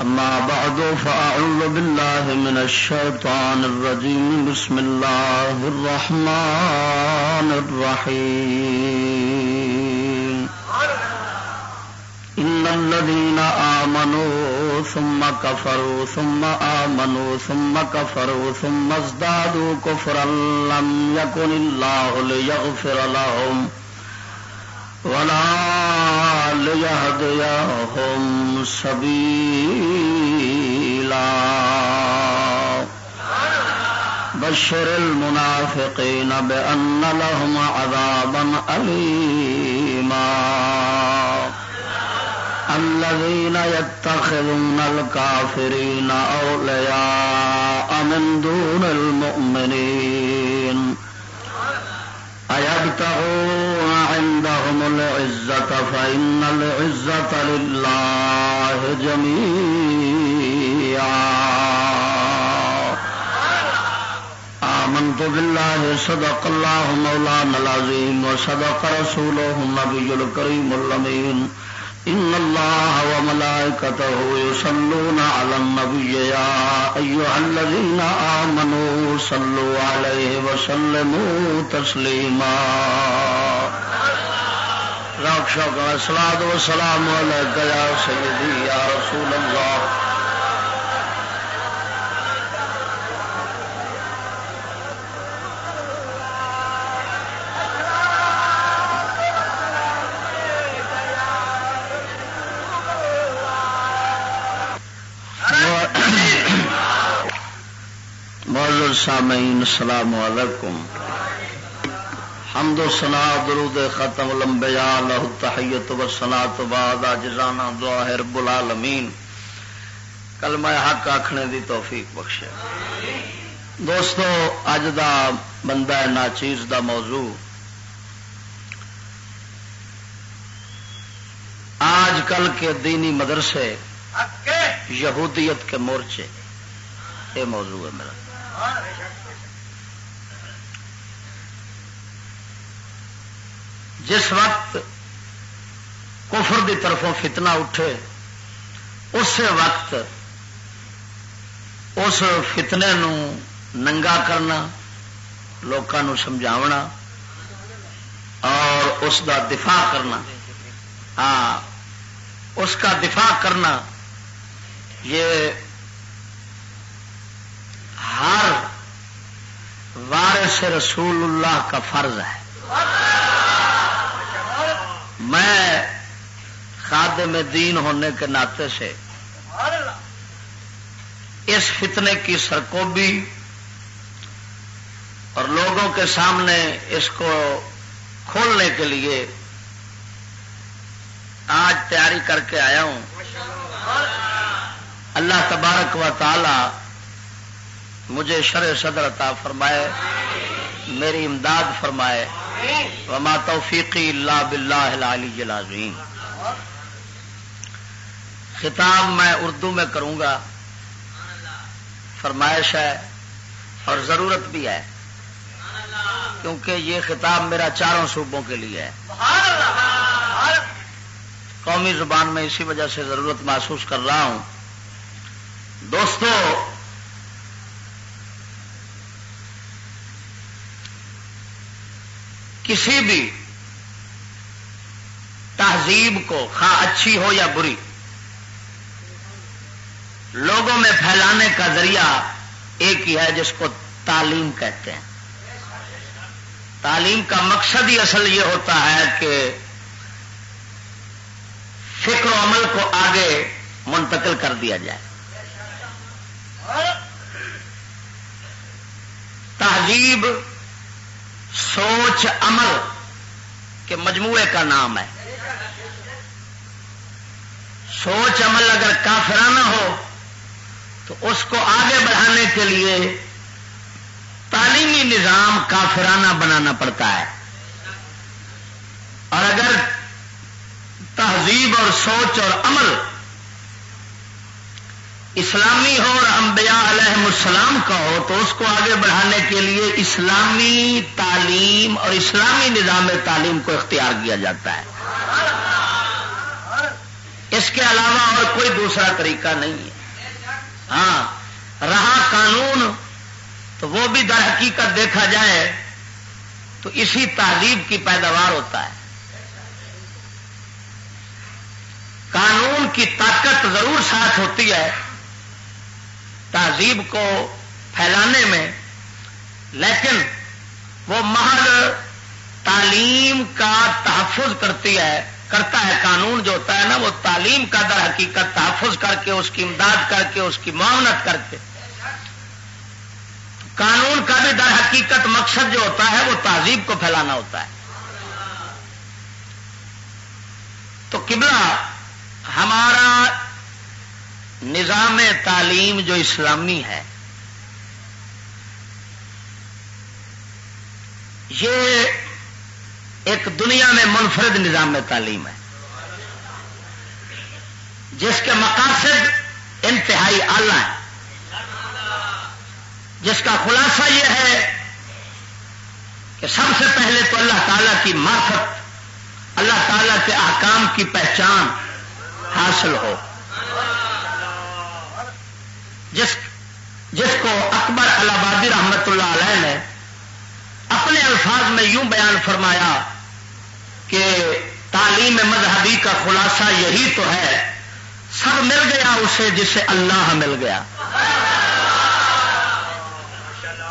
أما بعد، فأعوذ بالله من الشيطان الرجيم. بسم الله الرحمن الرحيم. إن الذين آمنوا ثم كفروا، ثم آمنوا، ثم كفروا، ثم ازدادوا كفرا، لم يكن الله ليغفر لهم. ولا ليهديهم سبيلا. بشر المنافقين بأن لهم عذابا أليما. الذين يتخذون الكافرين أولياء من دون المؤمنين. أيبتغون عندهم العزة فإن العزة لله جميعا آمنت بالله، صدق الله مولانا العظيم، وصدق رسوله النبي الكريم اللمين إن الله وملائكته يصلون على النبي يا أيها الذين آمنوا صلوا عليه وسلموا تسليما. راك شوق سلاد والسلام عليك يا سيدي يا رسول الله. سامعین، السلام علیکم۔ حمد و سنا درود ختم لمبیا لہ تحیت و سنا تو بعد جانا دعا ہے رب العالمین۔ کل میں حق آخنے دی توفیق بخشے۔ دوستو، اج دا بندہ ناچیز دا موضوع۔ آج کل کے دینی مدرسے، یہودیت کے مورچے، یہ موضوع ہے میرا۔ جس وقت کفر دی طرفوں فتنہ اٹھے، اس وقت اس فتنے نو ننگا کرنا لوگوں سمجھاونا اور اس دا دفاع کرنا۔ ہاں اس کا دفاع کرنا یہ ہر وارث رسول اللہ کا فرض ہے۔ میں خادم دین ہونے کے ناطے سے اس فتنے کی سرکوبی اور لوگوں کے سامنے اس کو کھولنے کے لیے آج تیاری کر کے آیا ہوں۔ اللہ تبارک و تعالی مجھے شر صدر عطا فرمائے۔ میری امداد فرمائے وما توفیقی اللہ باللہ العلی العظیم۔ خطاب میں اردو میں کروں گا۔ فرمائش ہے اور ضرورت بھی ہے کیونکہ یہ خطاب میرا چاروں صوبوں کے لیے ہے۔ قومی زبان میں اسی وجہ سے ضرورت محسوس کر رہا ہوں۔ دوستو کسی بھی تہذیب کو خواہ اچھی ہو یا بری، لوگوں میں پھیلانے کا ذریعہ ایک ہی ہے جس کو تعلیم کہتے ہیں۔ تعلیم کا مقصد ہی اصل یہ ہوتا ہے کہ فکر و عمل کو آگے منتقل کر دیا جائے۔ تہذیب سوچ عمل کے مجموعے کا نام ہے۔ سوچ عمل اگر کافرانہ ہو تو اس کو آگے بڑھانے کے لیے اسلامی نظام کافرانہ بنانا پڑتا ہے۔ اور اگر تہذیب اور سوچ اور عمل اسلامی ہو اور انبیاء علیہ السلام کا ہو، تو اس کو آگے بڑھانے کے لیے اسلامی تعلیم اور اسلامی نظام تعلیم کو اختیار کیا جاتا ہے۔ اس کے علاوہ اور کوئی دوسرا طریقہ نہیں ہے۔ ہاں رہا قانون، تو وہ بھی در حقیقت دیکھا جائے تو اسی تہذیب کی پیداوار ہوتا ہے۔ قانون کی طاقت ضرور ساتھ ہوتی ہے۔ تہذیب کو پھیلانے میں، لیکن وہ محض تعلیم کا تحفظ کرتی ہے، کرتا ہے قانون جو ہوتا ہے نا، وہ تعلیم کا در حقیقت تحفظ کر کے، اس کی امداد کر کے، اس کی معاونت کر کے۔ قانون کا بھی در حقیقت مقصد جو ہوتا ہے، وہ تہذیب کو پھیلانا ہوتا ہے۔ تو قبلہ ہمارا نظام تعلیم جو اسلامی ہے، یہ ایک دنیا میں منفرد نظام تعلیم ہے، جس کے مقاصد انتہائی اعلی ہیں۔ جس کا خلاصہ یہ ہے کہ سب سے پہلے تو اللہ تعالیٰ کی معرفت، اللہ تعالیٰ کے احکام کی پہچان حاصل ہو۔ جس جس کو اکبر الہبادی رحمت اللہ علیہ نے اپنے الفاظ میں یوں بیان فرمایا کہ تعلیم مذہبی کا خلاصہ یہی تو ہے، سب مل گیا اسے جسے اللہ مل گیا۔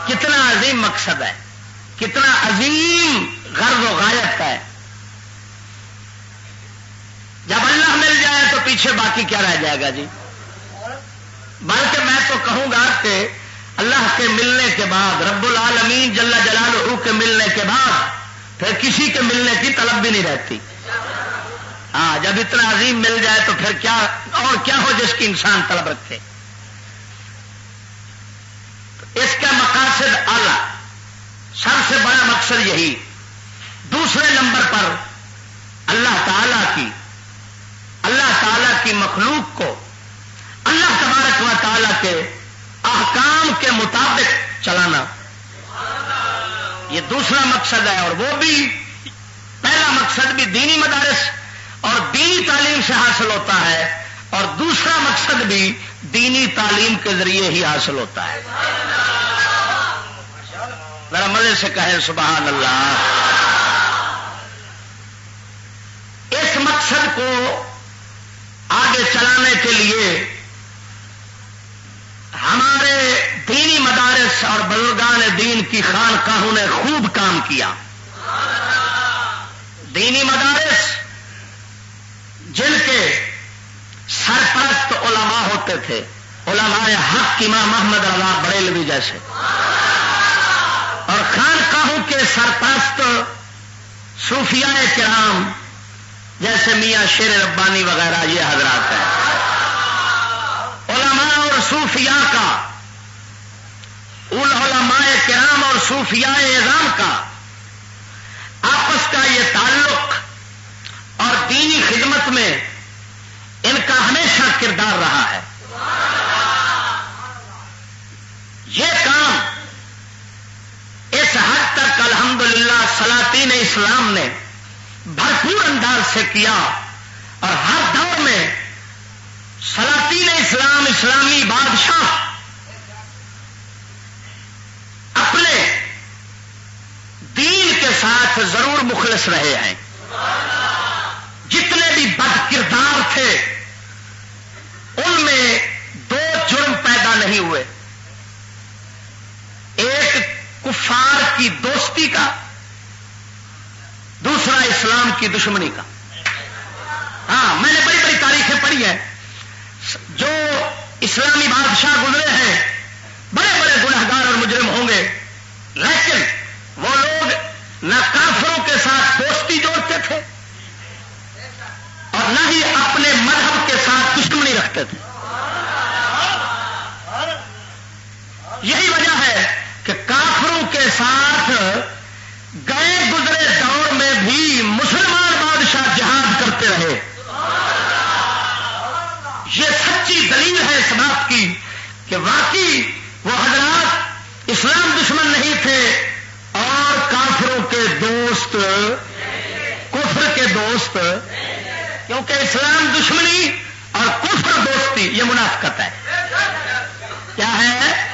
کتنا عظیم مقصد ہے، کتنا عظیم غرض و غایت ہے۔ جب اللہ مل جائے تو پیچھے باقی کیا رہ جائے گا جی؟ بلکہ میں تو کہوں گا کہ اللہ کے ملنے کے بعد، رب العالمین جل جلال کے ملنے کے بعد، پھر کسی کے ملنے کی طلب بھی نہیں رہتی۔ ہاں جب اتنا عظیم مل جائے تو پھر کیا، اور کیا ہو جس کی انسان طلب رکھے؟ اس کا مقاصد اعلی سب سے بڑا مقصد یہی۔ دوسرے نمبر پر اللہ تعالی کی، اللہ تعالی کی مخلوق کو اللہ تبارک و تعالی کے احکام کے مطابق چلانا۔ یہ دوسرا مقصد ہے اور وہ بھی پہلا مقصد بھی دینی مدارس اور دینی تعلیم سے حاصل ہوتا ہے اور دوسرا مقصد بھی دینی تعلیم کے ذریعے ہی حاصل ہوتا ہے۔ ذرا مزے سے کہیں سبحان اللہ۔ اس مقصد کو آگے چلانے کے لیے ہمارے دینی مدارس اور بزرگان دین کی خانقاہوں نے خوب کام کیا۔ دینی مدارس جن کے سرپرست علماء ہوتے تھے، علماء حق ماں محمد اللہ بریلوی جیسے۔ اور خانقاہوں کے سرپرست صوفیاء کرام جیسے میاں شیر ربانی وغیرہ یہ حضرات ہیں۔ صوفیاء کا، علماء کرام اور صوفیاء اعظام کا آپس کا یہ تعلق اور دینی خدمت میں ان کا ہمیشہ کردار رہا ہے۔ یہ کام اس حد تک الحمدللہ سلاطین اسلام نے بھرپور انداز سے کیا اور ہر دور میں سلاطین اسلام، اسلامی بادشاہ اپنے دین کے ساتھ ضرور مخلص رہے ہیں۔ جتنے بھی بد کردار تھے، ان میں دو جرم پیدا نہیں ہوئے۔ ایک کفار کی دوستی کا، دوسرا اسلام کی دشمنی کا۔ ہاں میں نے بڑی بڑی تاریخیں پڑھی ہیں۔ جو اسلامی بادشاہ گزرے ہیں، بڑے بڑے گنہگار اور مجرم ہوں گے۔ لیکن وہ لوگ نہ کافروں کے ساتھ دوستی جوڑتے تھے اور نہ ہی اپنے مذہب کے ساتھ دشمنی رکھتے تھے۔ یہی وجہ ہے کہ کافروں کے ساتھ اس بات کی کہ باقی وہ حضرات اسلام دشمن نہیں تھے اور کافروں کے دوست کفر کے دوست، کیونکہ اسلام دشمنی اور کفر دوستی، یہ منافقت ہے۔ کیا ہے؟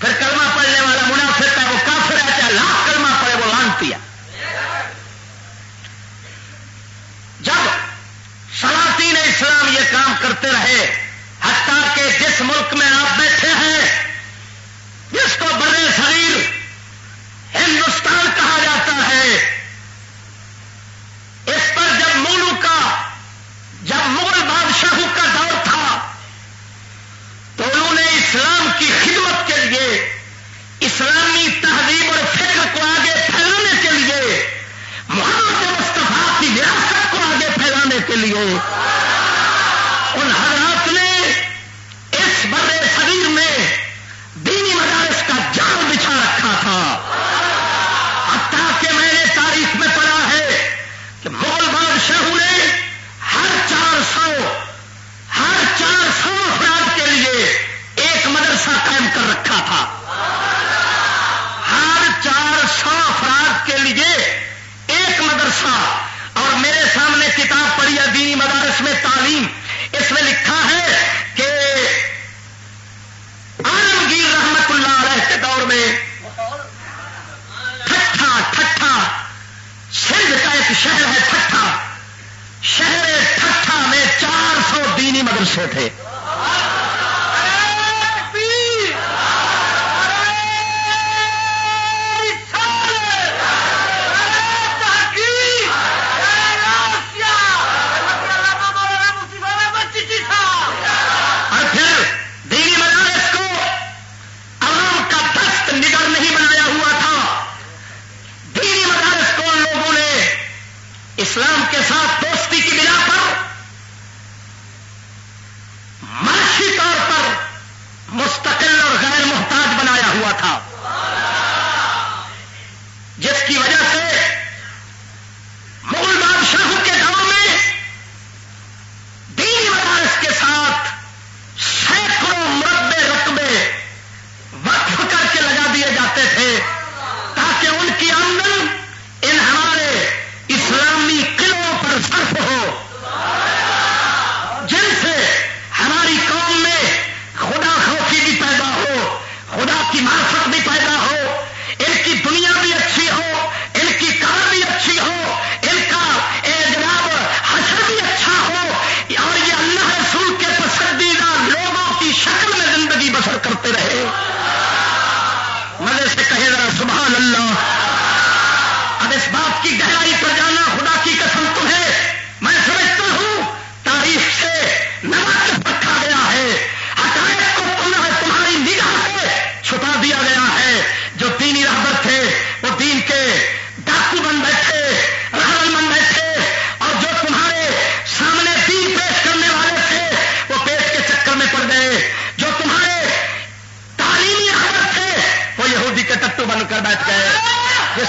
پھر کلمہ پڑھنے والا منافق ہے، وہ کافر ہے، چاہے لاکھ کلمہ پڑے وہ لانتی ہے۔ جب سلاطین اسلام یہ کام کرتے رہے حتیٰ کہ جس ملک میں آپ بیٹھے ہیں، جس کو بڑے شریر ہندوستان کہا جاتا ہے، اس پر جب مولو کا، جب مغل بادشاہوں کا دور تھا، تو انہوں نے اسلام کی خدمت کے لیے، اسلامی تہذیب اور فکر کو آگے پھیلانے کے لیے، محمد مصطفیٰ کی وراثت کو آگے پھیلانے کے لیے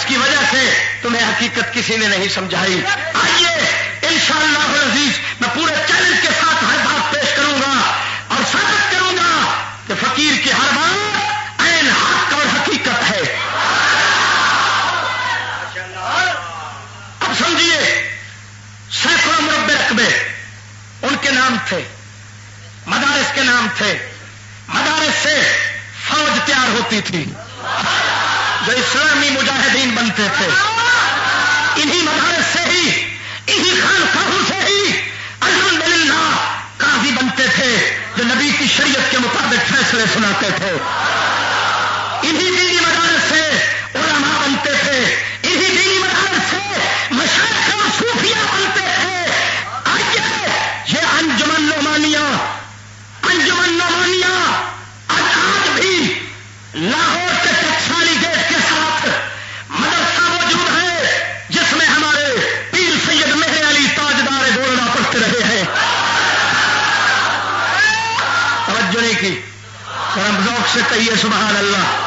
جس کی وجہ سے تمہیں حقیقت کسی نے نہیں سمجھائی۔ آئیے ان شاء اللہ عزیز میں پورے چیلنج کے ساتھ ہر بات پیش کروں گا اور ثابت کروں گا کہ فقیر کی ہر بات این حق اور حقیقت ہے۔ اب سمجھیے، سینکڑوں مربع رقبے ان کے نام تھے، مدارس کے نام تھے، مدارس سے فوج تیار ہوتی تھی۔ جو اسلامی مجاہدین بنتے تھے۔ انہی مدارس سے ہی، انہی خان سے ہی الحمد للہ قاضی بنتے تھے، جو نبی کی شریعت کے مطابق فیصلے سناتے تھے۔ انہی دینی مدارس سے ہم ذوق سے کہیے سبحان اللہ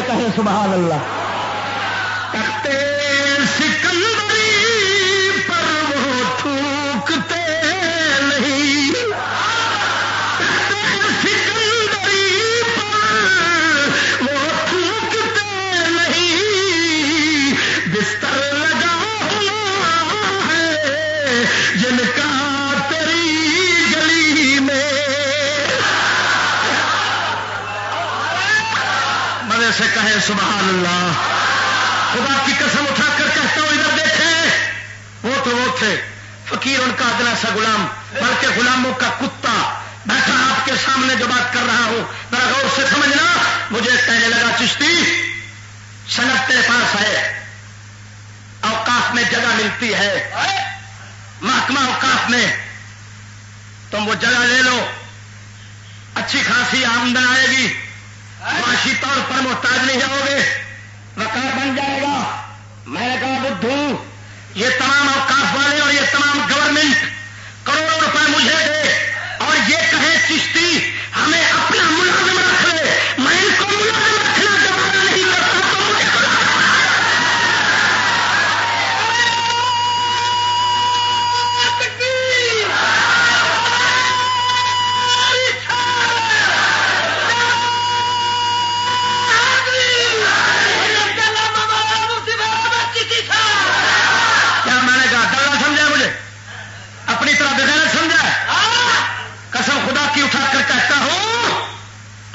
سے کہیں سبحان اللہ۔ تختے سبحان اللہ۔ خدا کی قسم اٹھا کر کہتا ہوں ادھر دیکھیں۔ وہ تو وہ تھے۔ فقیر ان کا ادنا سا غلام، بلکہ غلاموں کا کتا۔ بیٹھا آپ کے سامنے جو بات کر رہا ہوں۔ ذرا غور سے سمجھنا، مجھے کہنے لگا، چشتی، صنعت تیرے پاس ہے اوقاف میں جگہ ملتی ہے۔ محکمہ اوقاف میں۔ تم وہ جگہ لے لو۔ اچھی خاصی آمدن آئے گی۔ معاشی طور پر محتاج نہیں جاؤ گے۔ وقار بن جائے گا۔ میں نے کہا، بدھو، یہ تمام اوقاف والے اور یہ تمام گورنمنٹ کروڑوں روپے مجھے دے اور یہ کہے چشتی، ہمیں اپنا ملازم رکھ لے۔ میں ان کو ملازم رکھنا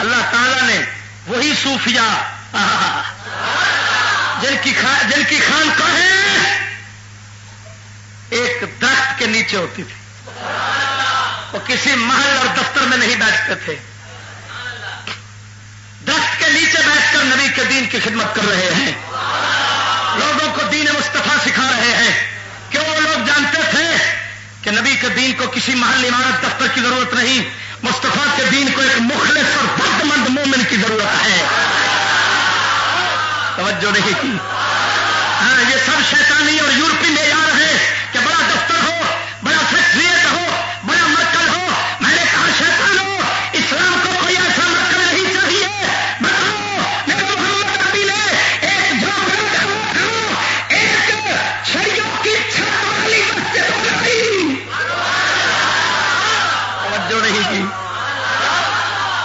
اللہ تعالیٰ نے وہی صوفیہ جن کی خان جن کی خان کہیں ایک درخت کے نیچے ہوتی تھی وہ کسی محل اور دفتر میں نہیں بیٹھتے تھے۔ درخت کے نیچے بیٹھ کر نبی کے دین کی خدمت کر رہے ہیں۔ لوگوں کو دین مصطفیٰ سکھا رہے ہیں۔ کیوں وہ لوگ جانتے تھے کہ نبی کے دین کو کسی محل عمارت دفتر کی ضرورت نہیں مصطفیٰ کے دین کو ایک مخلص اور درد مند مومن کی ضرورت ہے۔ توجہ نہیں۔ کی ہاں یہ سب شیطانی اور یورپی معیار ہے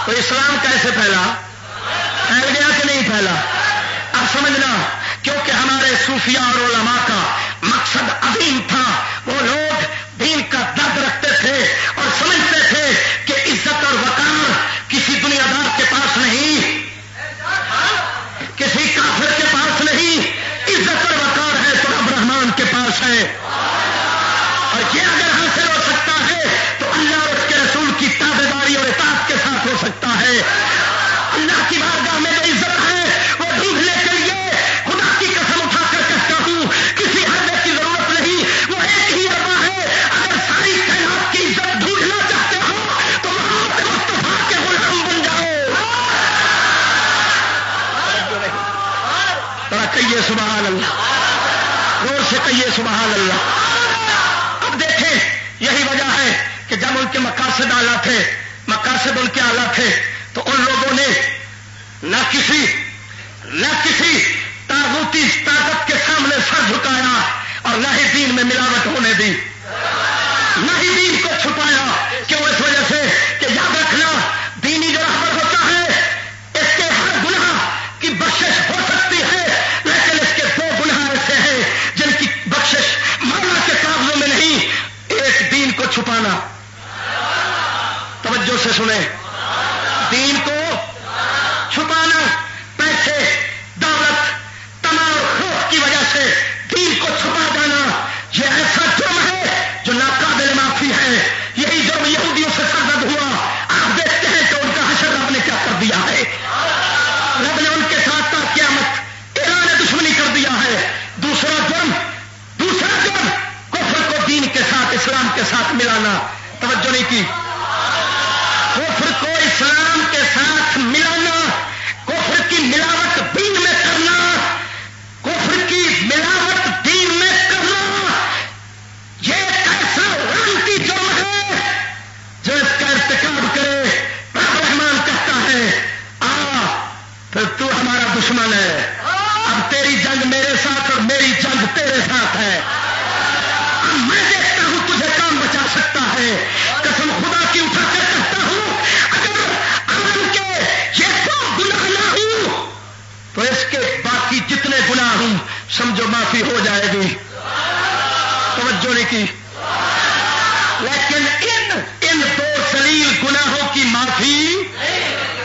تو اسلام کیسے پھیلا؟ پھیل گیا کہ نہیں پھیلا؟ اب سمجھنا، کیونکہ ہمارے صوفیاء اور علماء کا مقصد عظیم تھا، وہ لوگ کے ساتھ ہو سکتا ہے۔ اللہ کی بارگاہ میں جو عزت ہے، وہ ڈھونڈنے کے لیے خدا کی قسم اٹھا کر کہتا ہوں، کسی حد کی ضرورت نہیں، وہ ایک ہی اربا ہے۔ اگر ساری کائنات کی عزت ڈھونڈنا چاہتے ہو، تو محمد مصطفیٰ کے غلام بن جاؤ۔ کہیے سبحان اللہ۔ زور سے کہیے سبحان اللہ اب دیکھیں یہی وجہ ہے کہ جب ان کے مقاصد آلہ تھے مقاصد ان تھے تو ان لوگوں نے نہ کسی نہ کسی تاغوتی طاقت کے سامنے سر جھکایا اور نہ ہی دین میں ملاوٹ ہونے دی۔ نہ ہی دین کو چھپایا کیوں اس وجہ سے کہ یاد رکھنا دینی جو رہبر ہوتا ہے، اس کے ہر گناہ کی بخشش ہو سکتی ہے، لیکن اس کے دو گناہ ایسے ہیں جن کی بخشش مانا کے کاغذوں میں نہیں، ایک دین کو چھپانا۔ توجہ سے سنیں۔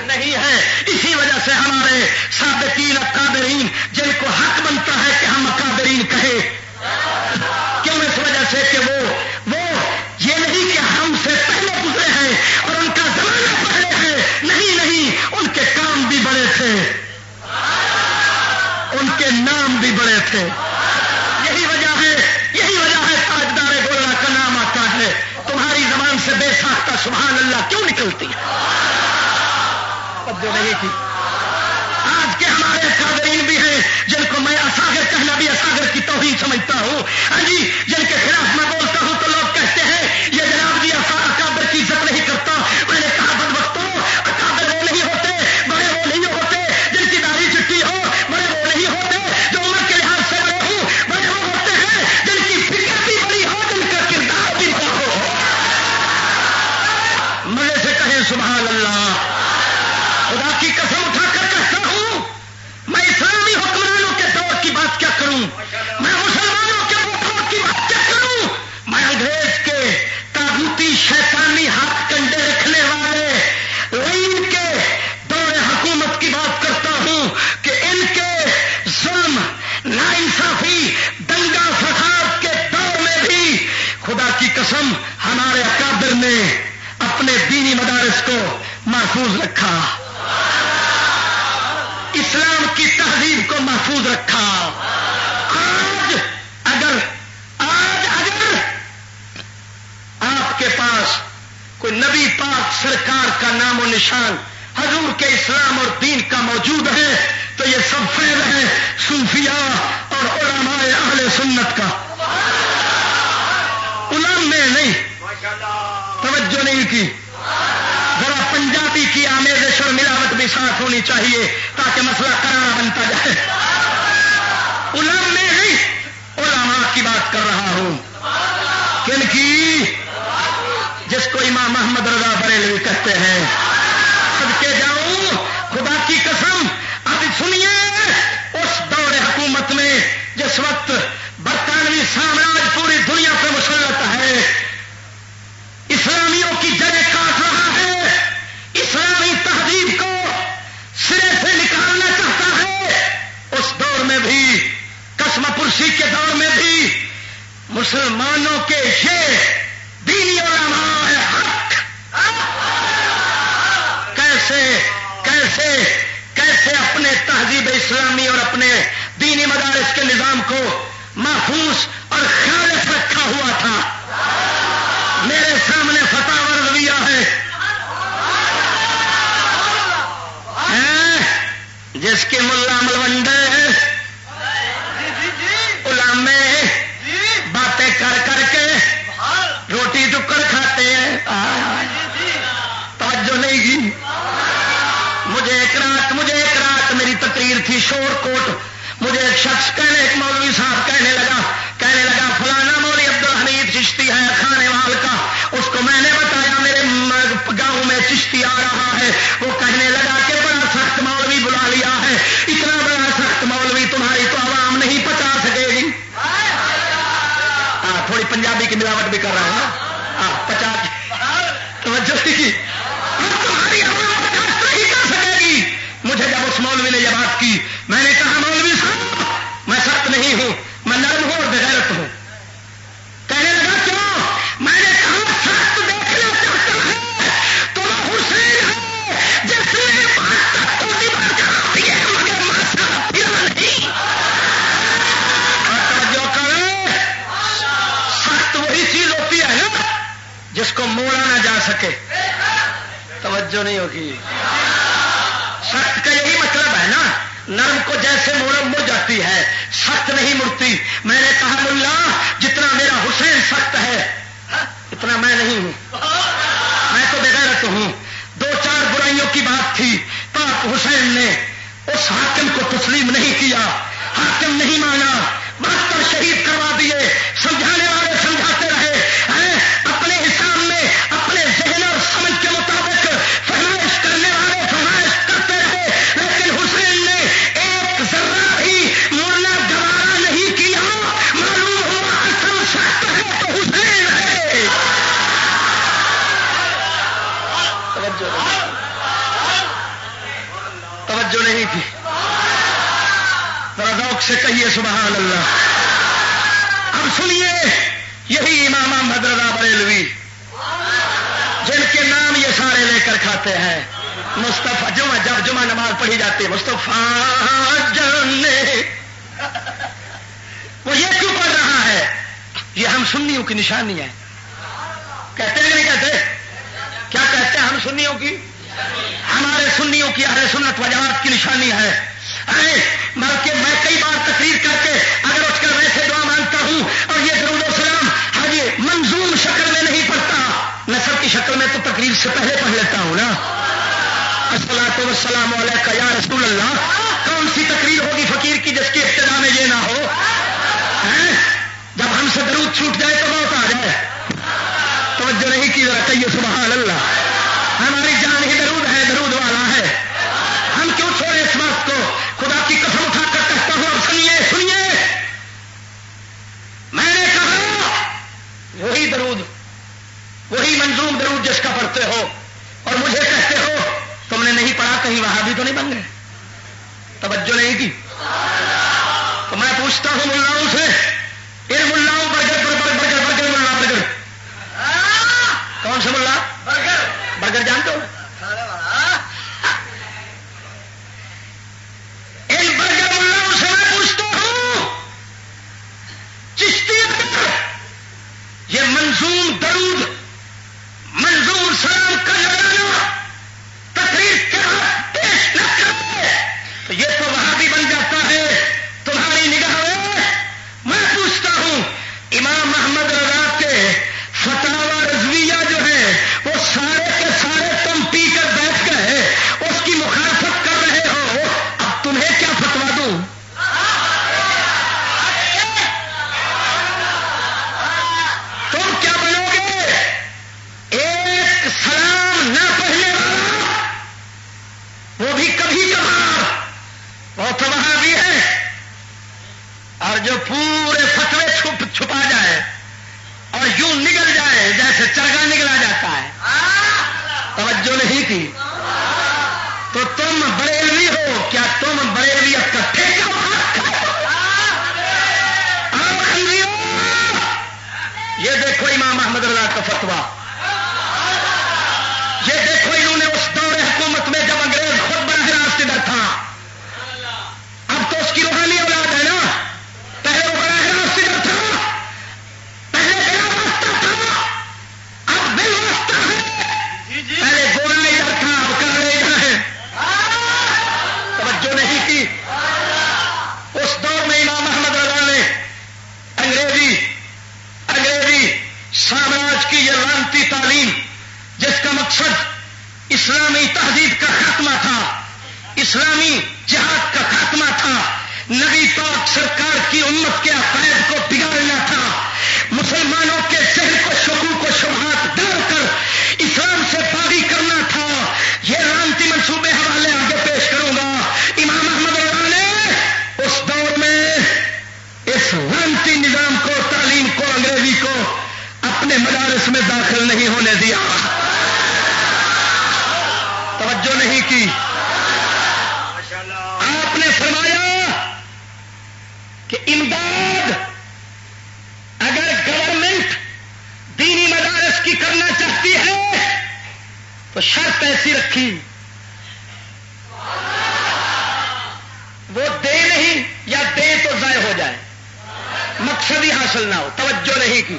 نہیں ہے۔ اسی وجہ سے ہمارے سابقین اکابرین جن کو حق بنتا ہے کہ ہم اکابرین کہیں۔ کیوں؟ اس وجہ سے کہ وہ وہ یہ نہیں کہ ہم سے پہلے گزرے ہیں اور ان کا زمانہ پہلے ہے۔ نہیں نہیں، ان کے کام بھی بڑے تھے۔ ان کے نام بھی بڑے تھے۔ سبحان اللہ، کیوں نکلتی؟ ہے نہیں تھی۔ آج کے ہمارے قادرین بھی ہیں، جن کو میں اصاگر کہنا بھی اصاگر کی توہین سمجھتا ہوں۔ ہاں جی جن کے خلاف میں بولتا ہوں تو لوگ کہتے ہیں، یہ جناب جی اکابر کی عزت نہیں کرتا۔ میں نے کہا نشان حضور کے اسلام اور دین کا موجود ہے، تو یہ سب فیل ہے صوفیاء اور علماء اہل سنت کا۔ علم میں نہیں، توجہ نہیں کی۔ ذرا پنجابی کی آمیزش اور ملاوٹ بھی ساتھ ہونی چاہیے تاکہ مسئلہ کرانا بنتا جائے۔ علم میں نہیں، علماء کی بات کر رہا ہوں۔ کن کی؟ جس کو امام محمد رضا بریلوی کہتے ہیں۔ کی قسم اب سنیے، اس دور حکومت میں جس وقت برطانوی سامراج پوری دنیا پہ مسلط ہے، اسلامیوں کی جگہ کاٹ رہا ہے، اسلامی تہذیب کو سرے سے نکالنا چاہتا ہے، اس دور میں بھی، قسم پرسی کے دور میں بھی مسلمانوں کے یہ دینی علماء حق کیسے کیسے کیسے اپنے تہذیب اسلامی اور اپنے دینی مدارس کے نظام کو محفوظ اور خالص رکھا ہوا تھا؟ میرے سامنے فتح رویہ ہے۔ جس کے ملا ملوڈے علامے میری تقریر تھی شور کوٹ۔ مجھے ایک شخص کہنے، ایک مولوی صاحب کہنے لگا کہنے لگا، فلانا مولوی عبد الحمید چشتی ہے کھانے وال کا۔ اس کو میں نے بتایا، میرے گاؤں میں چشتی آ رہا ہے۔ وہ کہنے لگا کہ بڑا سخت مولوی بلا لیا ہے۔ اتنا بڑا سخت مولوی تمہاری تو عوام نہیں پچا سکے گی۔ تھوڑی پنجابی کی ملاوٹ بھی کر رہا ہوں۔ پچا توجہ۔ بات کی میں نے کہا، مولوی صاحب، میں سخت نہیں ہوں، میں نرم ہوں اور بغیرت ہوں. کہنے لگا، کیوں؟ میں نے کہا، سخت دیکھنا چاہتا ہے تو وہ حسین ہے جس نے سخت وہی چیز ہوتی ہے جس کو موڑا نہ جا سکے۔ توجہ نہیں ہوگی۔ سخت کا یہی مطلب ہے نا نرم کو جیسے موڑ مڑ جاتی ہے، سخت نہیں مڑتی میں نے کہا، ملا، جتنا میرا حسین سخت ہے، اتنا میں نہیں ہوں۔ میں تو بغیرت ہوں۔ دو چار برائیوں کی بات تھی، پاک حسین نے اس حاکم کو تسلیم نہیں کیا۔ حاکم نہیں مانا۔ بہتر شہید کروا دیے۔ سمجھانے والے سمجھاتے رہے۔ سے کہیے سبحان اللہ۔ اب سنیے، یہی امام احمد رضا بریلوی، جن کے نام یہ سارے لے کر کھاتے ہیں۔ مصطفیٰ، جمعہ جب جمعہ نماز پڑھی جاتی ہے مصطفیٰ جانے وہ یہ کیوں پڑھ رہا ہے؟ یہ ہم سنیوں کی نشانی ہے کہتے ہیں نہیں کہتے؟ کیا کہتے ہیں ہم سنیوں کی؟ ہمارے سنیوں کی اہل سنت وجاہت کی نشانی ہے۔ ارے بلکہ میں کئی بار تقریر کر کے اگر اٹھ کر ویسے دعا مانگتا ہوں اور یہ درود و سلام حاجی منظوم شکل میں نہیں پڑھتا نسل کی شکل میں تو تقریر سے پہلے پڑھ لیتا ہوں نا۔ السلام وسلام علیکم یا رسول اللہ، کون سی تقریر ہوگی فقیر کی جس کی ابتدا میں یہ نہ ہو؟ جب ہم سے درود چھوٹ جائے تو بہت آ جائے۔ توجہ نہیں کی ذرا کہیے سبحان اللہ۔ ہماری جان ہی درود ہے، درود والا ہے ہم کیوں چھوڑے اس بات کو خدا کی قسم اٹھا کر کہتا ہوں اب سنیے سنیے۔ اسلامی جہاد کا خاتمہ تھا۔ نبی پاک سرکار کی امت کے عقائد کو بگاڑنا تھا۔ مسلمانوں کے ذہن کو شکو کو، شبہات ڈال کر اسلام سے باغی کرنا تھا۔ یہ رانتی منصوبے حوالے آگے پیش کروں گا۔ امام احمد اللہ نے اس دور میں اس رانتی نظام کو، تعلیم کو، انگریزی کو اپنے مدارس میں داخل نہیں ہونے دیا۔ توجہ نہیں کی۔ فرمایا کہ امداد اگر گورنمنٹ دینی مدارس کی کرنا چاہتی ہے، تو شرط ایسی رکھی۔ وہ دے نہیں یا دے تو ضائع ہو جائے۔ مقصد ہی حاصل نہ ہو، توجہ نہیں کی۔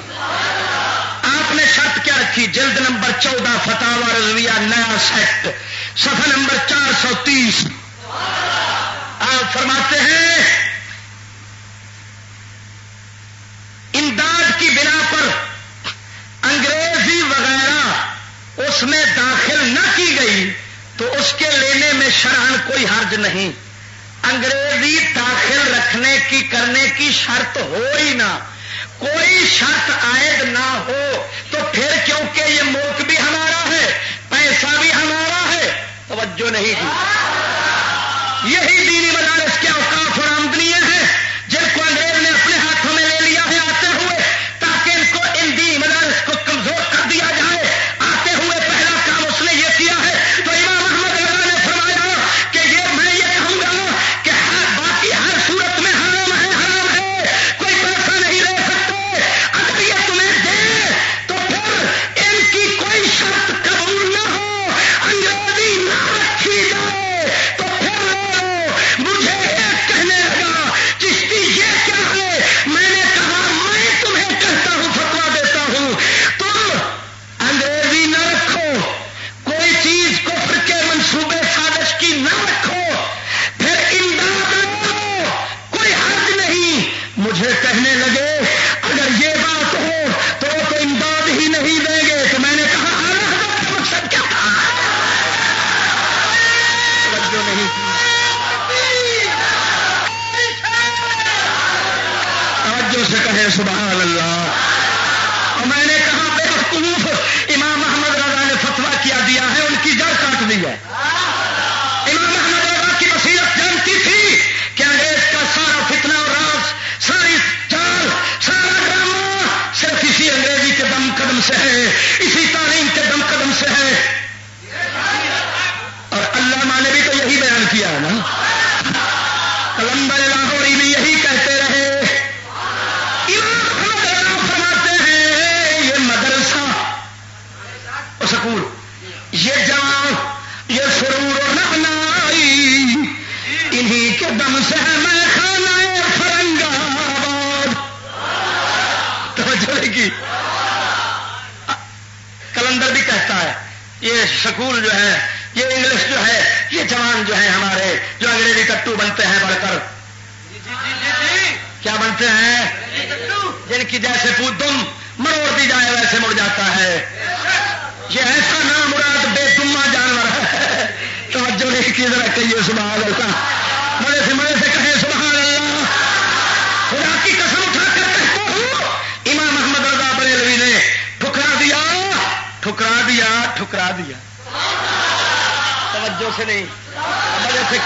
آپ نے شرط کیا رکھی؟ جلد نمبر چودہ فتح رضویہ، نیا سیٹ سفر نمبر چار سو تیس۔ آپ فرماتے ہیں، امداد کی بنا پر انگریزی وغیرہ اس میں داخل نہ کی گئی تو اس کے لینے میں شرحن کوئی حرج نہیں۔ انگریزی داخل رکھنے کی، کرنے کی شرط ہو ہی نہ۔ کوئی شرط عائد نہ ہو تو پھر کیونکہ یہ ملک بھی ہمارا ہے، پیسہ بھی ہمارا ہے، توجہ نہیں کی یہی دینی مدارس کے اوقاف اور آمدنی ہیں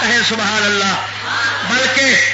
کہیں سبحان اللہ بلکہ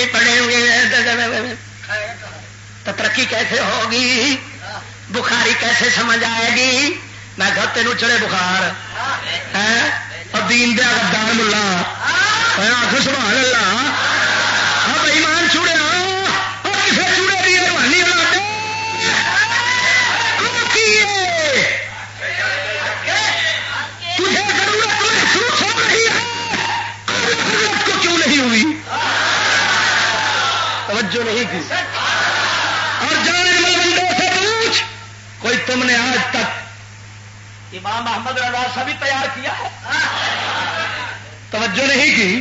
نہیں پڑھے ہوئے تو ترقی کیسے ہوگی؟ بخاری کیسے سمجھ آئے گی؟ میں کہ تینوں چڑے بخار۔ اور دین دیا گدار ملا۔ آخر سبحان اللہ۔ ہاں بھائی مان چوڑے توجہ نہیں کی۔ اور جانے سے پوچھ کوئی تم نے آج تک امام محمد رضا سا بھی تیار کیا ہے؟ توجہ نہیں کی؟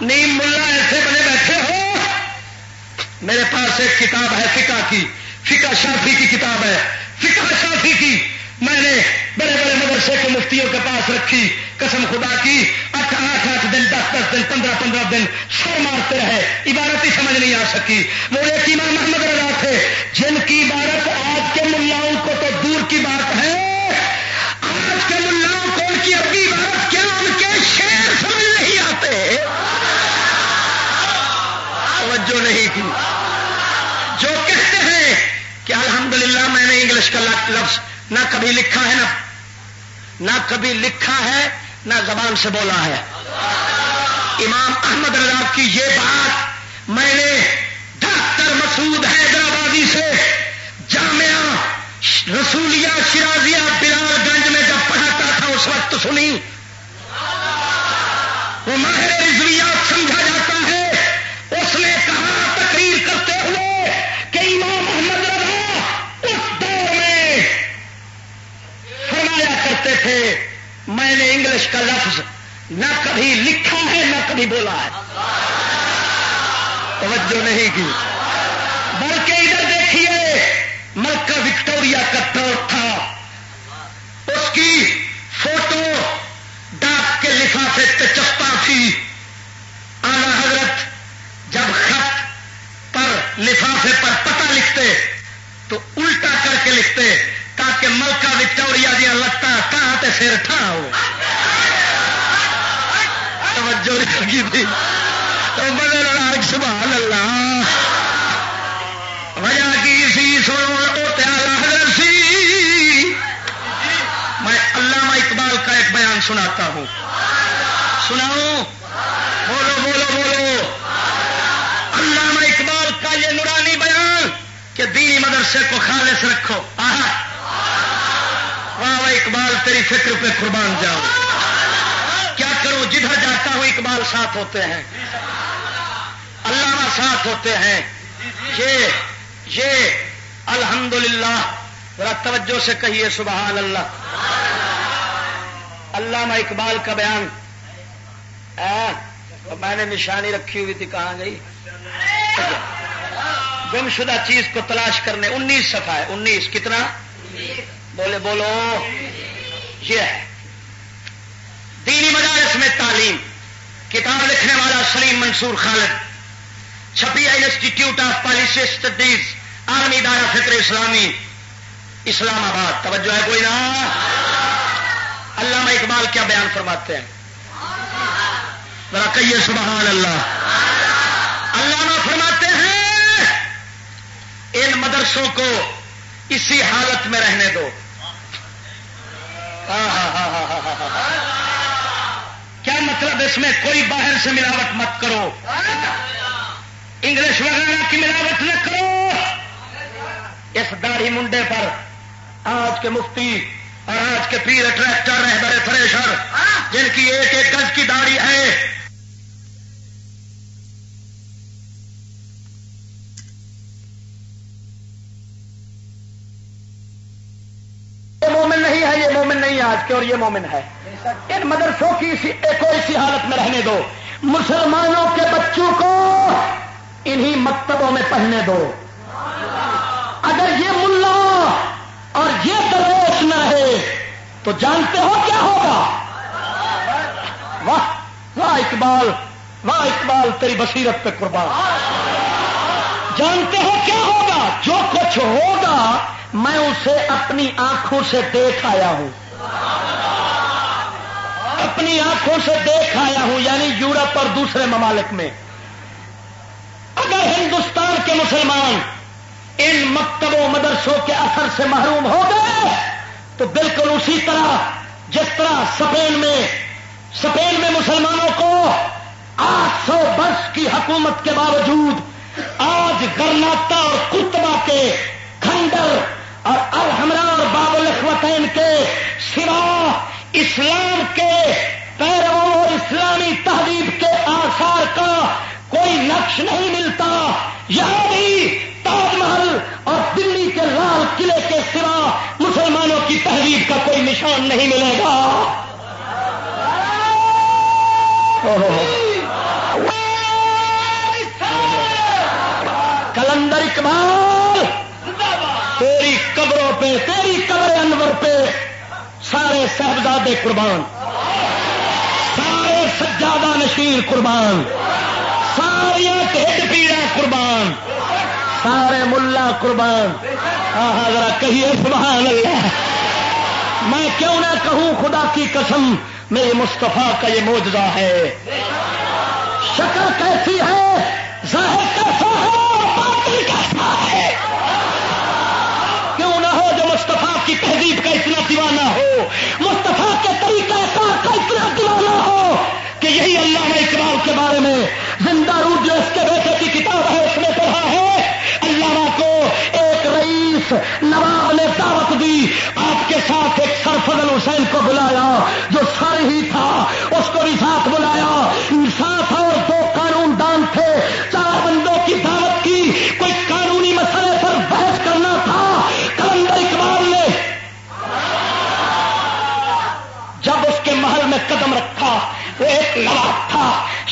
نیم ملا ایسے بنے بیٹھے ہو۔ میرے پاس ایک کتاب ہے فکا کی۔ فکا شافی کی کتاب ہے۔ فکا شافی کی میں نے بڑے بڑے مدرسے کے مفتیوں کے پاس رکھی۔ قسم خدا کی آٹھ آٹھ آٹھ دن، دس دس دن، پندرہ پندرہ دن سر مارتے رہے عبارت ہی سمجھ نہیں آ سکی۔ وہ ایک امام محمد رضا تھے۔ جن کی عبارت آج کے ملاؤں کو تو دور کی بات ہے۔ آج کے ملاؤں کو ان کی ابھی عبارت کیا ان کے شیر سمجھ نہیں آتے۔ توجہ نہیں کی۔ جو کہتے ہیں کہ الحمدللہ میں نے انگلش کا لفظ نہ کبھی لکھا ہے نا نہ کبھی لکھا ہے۔ نہ زبان سے بولا ہے۔ امام احمد رضا کی یہ بات میں نے ڈاکٹر مسعود حیدرآبادی سے جامعہ رسولیا شرازیہ بلال گنج میں جب پڑھاتا تھا، اس وقت سنی۔ وہ ماہر رضویات سمجھا جاتا ہے۔ اس نے کہا تقریر کرتے ہوئے کہ امام محمد رضا اس دور میں فرمایا کرتے تھے۔ میں نے انگلش کا لفظ نہ کبھی لکھا ہے، نہ کبھی بولا ہے۔ توجہ نہیں کی۔ بلکہ ادھر دیکھیے، ملکہ وکٹوریا کا دور تھا۔ اس کی فوٹو ڈاک کے لفافے چسپا تھی۔ آنا حضرت جب خط پر لفافے پر پتہ لکھتے تو الٹا کر کے لکھتے تاکہ ملکہ وکٹوریا دیا لگتا کہاں تے سر ٹھا ہو توجہ لگی تھی۔ راج سبحان اللہ وجہ کی سی سنو، وہ پیالہ حضرت سی۔ میں علامہ اقبال کا ایک بیان سناتا ہوں۔ سناؤ۔ بولو بولو بولو۔ علامہ اقبال کا یہ نورانی بیان کہ دینی مدرسے کو خالص رکھو۔ واہ واہ اقبال، تیری فکر پہ قربان جاؤ۔ کیا کرو جدھر جاتا ہوں اقبال ساتھ ہوتے ہیں۔ علامہ ساتھ ہوتے ہیں۔ یہ یہ، الحمدللہ۔ ذرا توجہ سے کہیے سبحان اللہ علامہ اقبال کا بیان۔ میں نے نشانی رکھی ہوئی تھی، کہاں گئی؟ گم شدہ چیز کو تلاش کرنے۔ انیس صفحہ ہے، انیس، کتنا؟ بولے بولو، یہ ہے۔ دینی مدارس میں تعلیم، کتاب لکھنے والا سلیم منصور خالد چھپیا انسٹیٹیوٹ آف پالیسی اسٹڈیز عالمی دارہ فکر اسلامی، اسلام آباد۔ توجہ ہے کوئی نا؟ علامہ اقبال کیا بیان فرماتے ہیں؟ ذرا کہیے سبحان اللہ۔ علامہ فرماتے ہیں، ان مدرسوں کو اسی حالت میں رہنے دو۔ کیا مطلب اس میں کوئی باہر سے ملاوٹ مت کرو؟ انگلش وغیرہ کی ملاوٹ نہ کرو۔ اس داڑھی منڈے پر آج کے مفتی اور آج کے پیر ٹریکٹر رہ بڑے فریشر جن کی ایک ایک گز کی داڑھی ہے مومن نہیں ہے، یہ مومن نہیں ہے آج کے اور یہ مومن ہے۔ ان مدرسوں کی کو اسی حالت میں رہنے دو۔ مسلمانوں کے بچوں کو انہی مکتبوں میں پڑھنے دو۔ اگر یہ ملا اور یہ درویش نہ ہے تو جانتے ہو کیا ہوگا؟ واہ واہ اقبال واہ اقبال، تیری بصیرت پہ قربان۔ جانتے ہو کیا ہوگا؟ جو کچھ ہوگا میں اسے اپنی آنکھوں سے دیکھ آیا ہوں۔ اپنی آنکھوں سے دیکھ آیا ہوں یعنی یورپ اور دوسرے ممالک میں۔ اگر ہندوستان کے مسلمان ان مکتبوں، مدرسوں کے اثر سے محروم ہو گئے، تو بالکل اسی طرح جس طرح سپین میں سپین میں مسلمانوں کو آٹھ سو برس کی حکومت کے باوجود آج گرناتا اور کتبا کے کھنڈر اور الحمرا اور باب الخوتین کے سوا اسلام کے پیروں اور اسلامی تہذیب کے آثار کا کوئی نقش نہیں ملتا۔ یہاں بھی تاج محل اور دلی کے لال قلعے کے سوا مسلمانوں کی تہذیب کا کوئی نشان نہیں ملے گا۔ کلندر اقبال۔ سارے صاحبزادے قربان۔ سارے سجادہ نشیر قربان۔ سارے ٹھڈ پیڑا قربان۔ سارے ملا قربان۔ ذرا کہیے، سبحان اللہ۔ میں کیوں نہ کہوں، خدا کی قسم، میرے مصطفیٰ کا یہ موجزہ ہے۔ شکل کیسی ہے؟ ظاہر کیسا ہے کیسا ہے؟ ہو جو مصطفیٰ کی تہذیب کا اتنا دیوانہ ہو، مصطفیٰ کے طریقہ کار کا اتنا دیوانہ ہو کہ یہی اللہ نے اقبال کے بارے میں زندہ روح جو اس کے بیٹے کی کتاب ہے، اس میں پڑھا ہے۔ اللہ کو ایک رئیس نواب نے دعوت دی، آپ کے ساتھ ایک سرفضل حسین کو بلایا جو سر ہی تھا، اس کو بھی ساتھ بلایا۔ ساتھ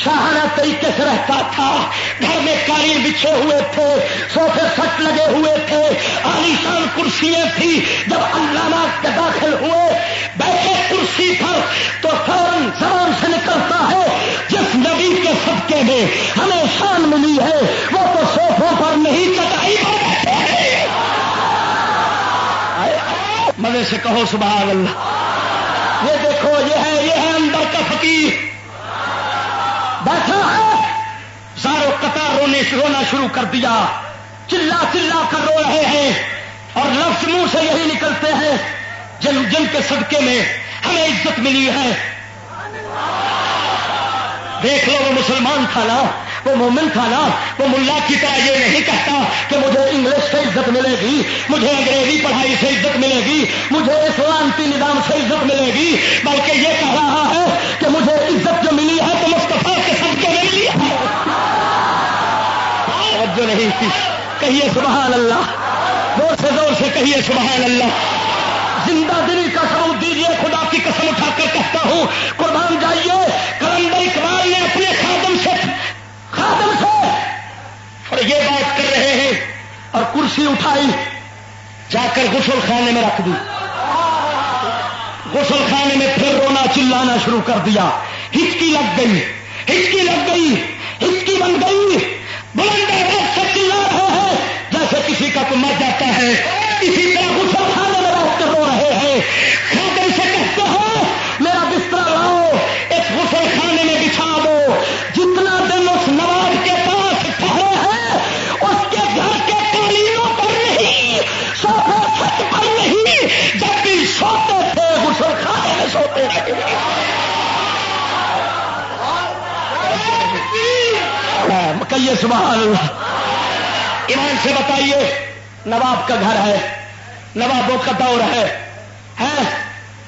شاہانہ طریقے سے رہتا تھا۔ گھر میں قالین بچھے ہوئے تھے، سوفے سٹ لگے ہوئے تھے۔ عالیشان کرسیاں تھی جب علامہ کے داخل ہوئے، بیٹھے کرسی پر، تو فوراً زبان سے نکلتا ہے، جس نبی کے صدقے میں ہمیں شان ملی ہے، وہ تو سوفوں پر نہیں، چٹائی پر بیٹھے مزے سے کہو سبحان اللہ۔ یہ دیکھو، یہ ہے یہ ہے اندر کا فقیر۔ بیٹھا ہے۔ سارو قطار رونے رونا شروع کر دیا۔ چلا چلا کر رو رہے ہیں۔ اور لفظ منہ سے یہی نکلتے ہیں۔ جن جن کے صدقے میں ہمیں عزت ملی ہے۔ دیکھ لو وہ مسلمان تھا نا۔ وہ مومن تھا نا۔ وہ ملا کی طرح یہ نہیں کہتا کہ مجھے انگلش سے عزت ملے گی۔ مجھے انگریزی پڑھائی سے عزت ملے گی۔ مجھے اسلامتی نظام سے عزت ملے گی۔ بلکہ یہ کہہ رہا ہے کہ مجھے عزت جو ملی ہے تو مستفا جو نہیں تھی کہیے سبحان اللہ. زور سے زور سے کہیے سبحان اللہ. زندہ دلی کا سبوت دیجیے خدا کی قسم اٹھا کر کہتا ہوں، قربان جائیے کرندر اقبال نے اپنے خادم سے خادم سے اور یہ بات کر رہے ہیں اور کرسی اٹھائی، جا کر غسل خانے میں رکھ دی۔ غسل خانے میں پھر رونا چلانا شروع کر دیا۔ ہچکی لگ گئی، ہچکی لگ گئی، ہچکی بن گئی۔ بلند کسی کا تو مر جاتا ہے، اسی طرح غسل خانے میں رہ کر رو رہے ہیں۔ خادم سے کہتے ہیں، میرا بستر لاؤ ایک غسل خانے میں بچھا دو۔ جتنا دن اس نواز کے پاس ٹھہرے ہیں، اس کے گھر کے قالینوں پر نہیں سوفے سچ پر نہیں جب بھی سوتے تھے غسل خانے میں سوتے رہے کہیے سبحان اللہ۔ ایمان سے بتائیے، نواب کا گھر ہے، نوابوں کا دور ہے ہے؟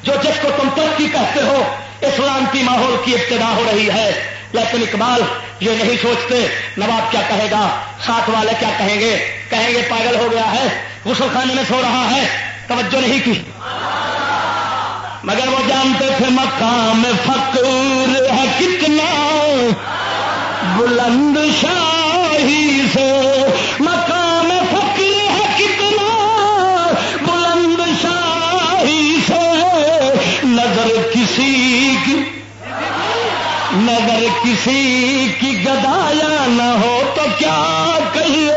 جو جس کو تم ترقی کہتے ہو اسلامتی ماحول کی ابتدا ہو رہی ہے۔ لیکن اقبال، یہ نہیں سوچتے نواب کیا کہے گا، ساتھ والے کیا کہیں گے؟ کہیں گے پاگل ہو گیا ہے، غسل خانے میں سو رہا ہے، توجہ نہیں کی۔ مگر وہ جانتے تھے مقام فقر ہے کتنا بلند شاہ۔ ہے کتنا شاہی سے نظر کسی کی نظر کسی کی گدایا نہ ہو تو کیا کہیے؟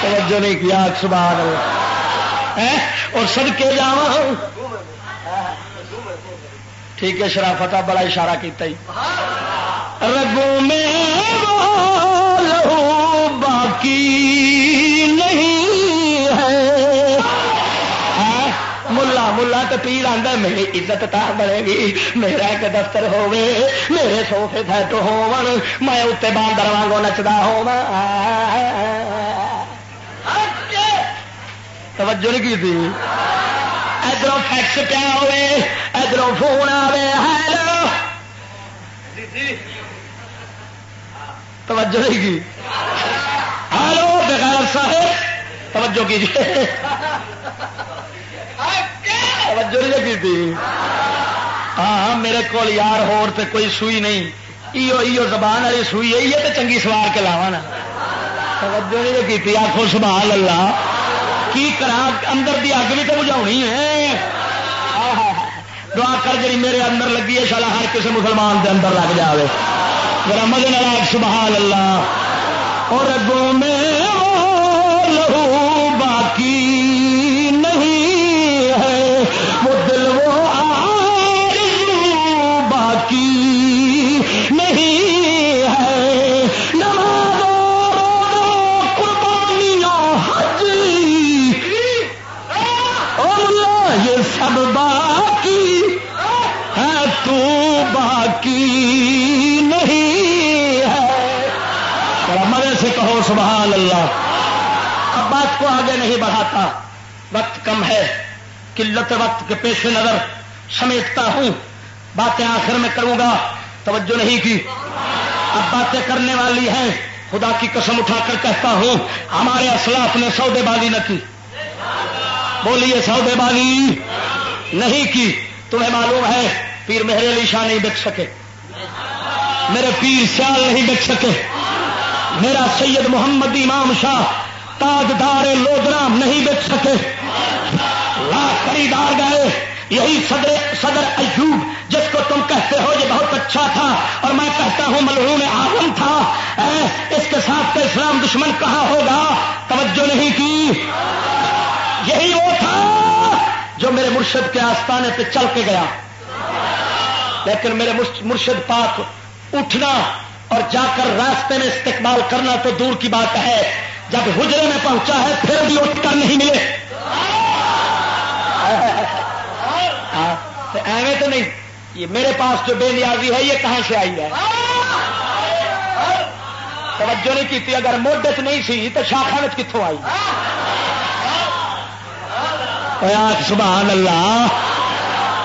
توجہ نہیں کیا، سبحان اور سد کے جا ٹھیک ہے، شرافت بڑا اشارہ کیتا ہی۔ رگوں میں لہو باقی نہیں ہے۔ ملا ملا تو پیر آدھا میری عزت تا بڑے گی۔ میرا ایک دفتر ہوے میرے سوفے تھٹ ہو میں اتنے باندر وانگو نچتا ہوا توجہ نہیں کی تھی؟ ادھر فیکس پیا ہوے ادھر فون آئے ہیلو توجہ نہیں کی۔ ہلو، بغیر صاحب، توجہ کیجیے توجہ نہیں کی تھی۔ ہاں, ہاں، میرے کو یار ہور تے کوئی سوئی نہیں۔ ایو ایو زبان والی سوئی ہے، یہ تو چنگی سوار کے لاوا نا۔ توجہ نہیں کی آخو سبحان اللہ۔ کی کرا اندر دی اگ بھی تو بجھاونی ہے۔ دعا کر جی میرے اندر لگی ہے، شالا ہر کسی مسلمان دے اندر لگ جائے میرا مدن لاگ سبحان اللہ۔ اور اگوں میں آگے نہیں بڑھاتا۔ وقت کم ہے۔ قلت وقت کے پیش نظر سمیٹتا ہوں۔ باتیں آخر میں کروں گا۔ توجہ نہیں کی۔ اب باتیں کرنے والی ہیں۔ خدا کی قسم اٹھا کر کہتا ہوں۔ ہمارے اسلاف نے سودے بازی نہ کی۔ بولیے سودے بازی۔ نہیں کی۔ تمہیں معلوم ہے، پیر مہر علی شاہ نہیں بک سکے۔ میرے پیر سیال نہیں بک سکے۔ میرا سید محمد امام شاہ تاجدار لودرام نہیں بک سکے۔ لاکھ خریدار گئے۔ یہی صدر صدر ایوب جس کو تم کہتے ہو یہ بہت اچھا تھا۔ اور میں کہتا ہوں ملعون آزم تھا۔ اے، اس کے ساتھ تو اسلام دشمن کہاں ہوگا؟ توجہ نہیں کی۔ یہی وہ تھا جو میرے مرشد کے آستانے پہ چل کے گیا۔ لیکن میرے مرشد پاک، اٹھنا اور جا کر راستے میں استقبال کرنا تو دور کی بات ہے۔ جب حجرے میں پہنچا ہے، پھر بھی اٹھ کر نہیں ملے۔ ہاں، ایویں تو نہیں۔ یہ میرے پاس جو بے نیازی ہے، یہ کہاں سے آئی ہے؟ توجہ نہیں کی تھی اگر موڈت نہیں سی، تو شاخا کتوں آئی؟ سبحان اللہ۔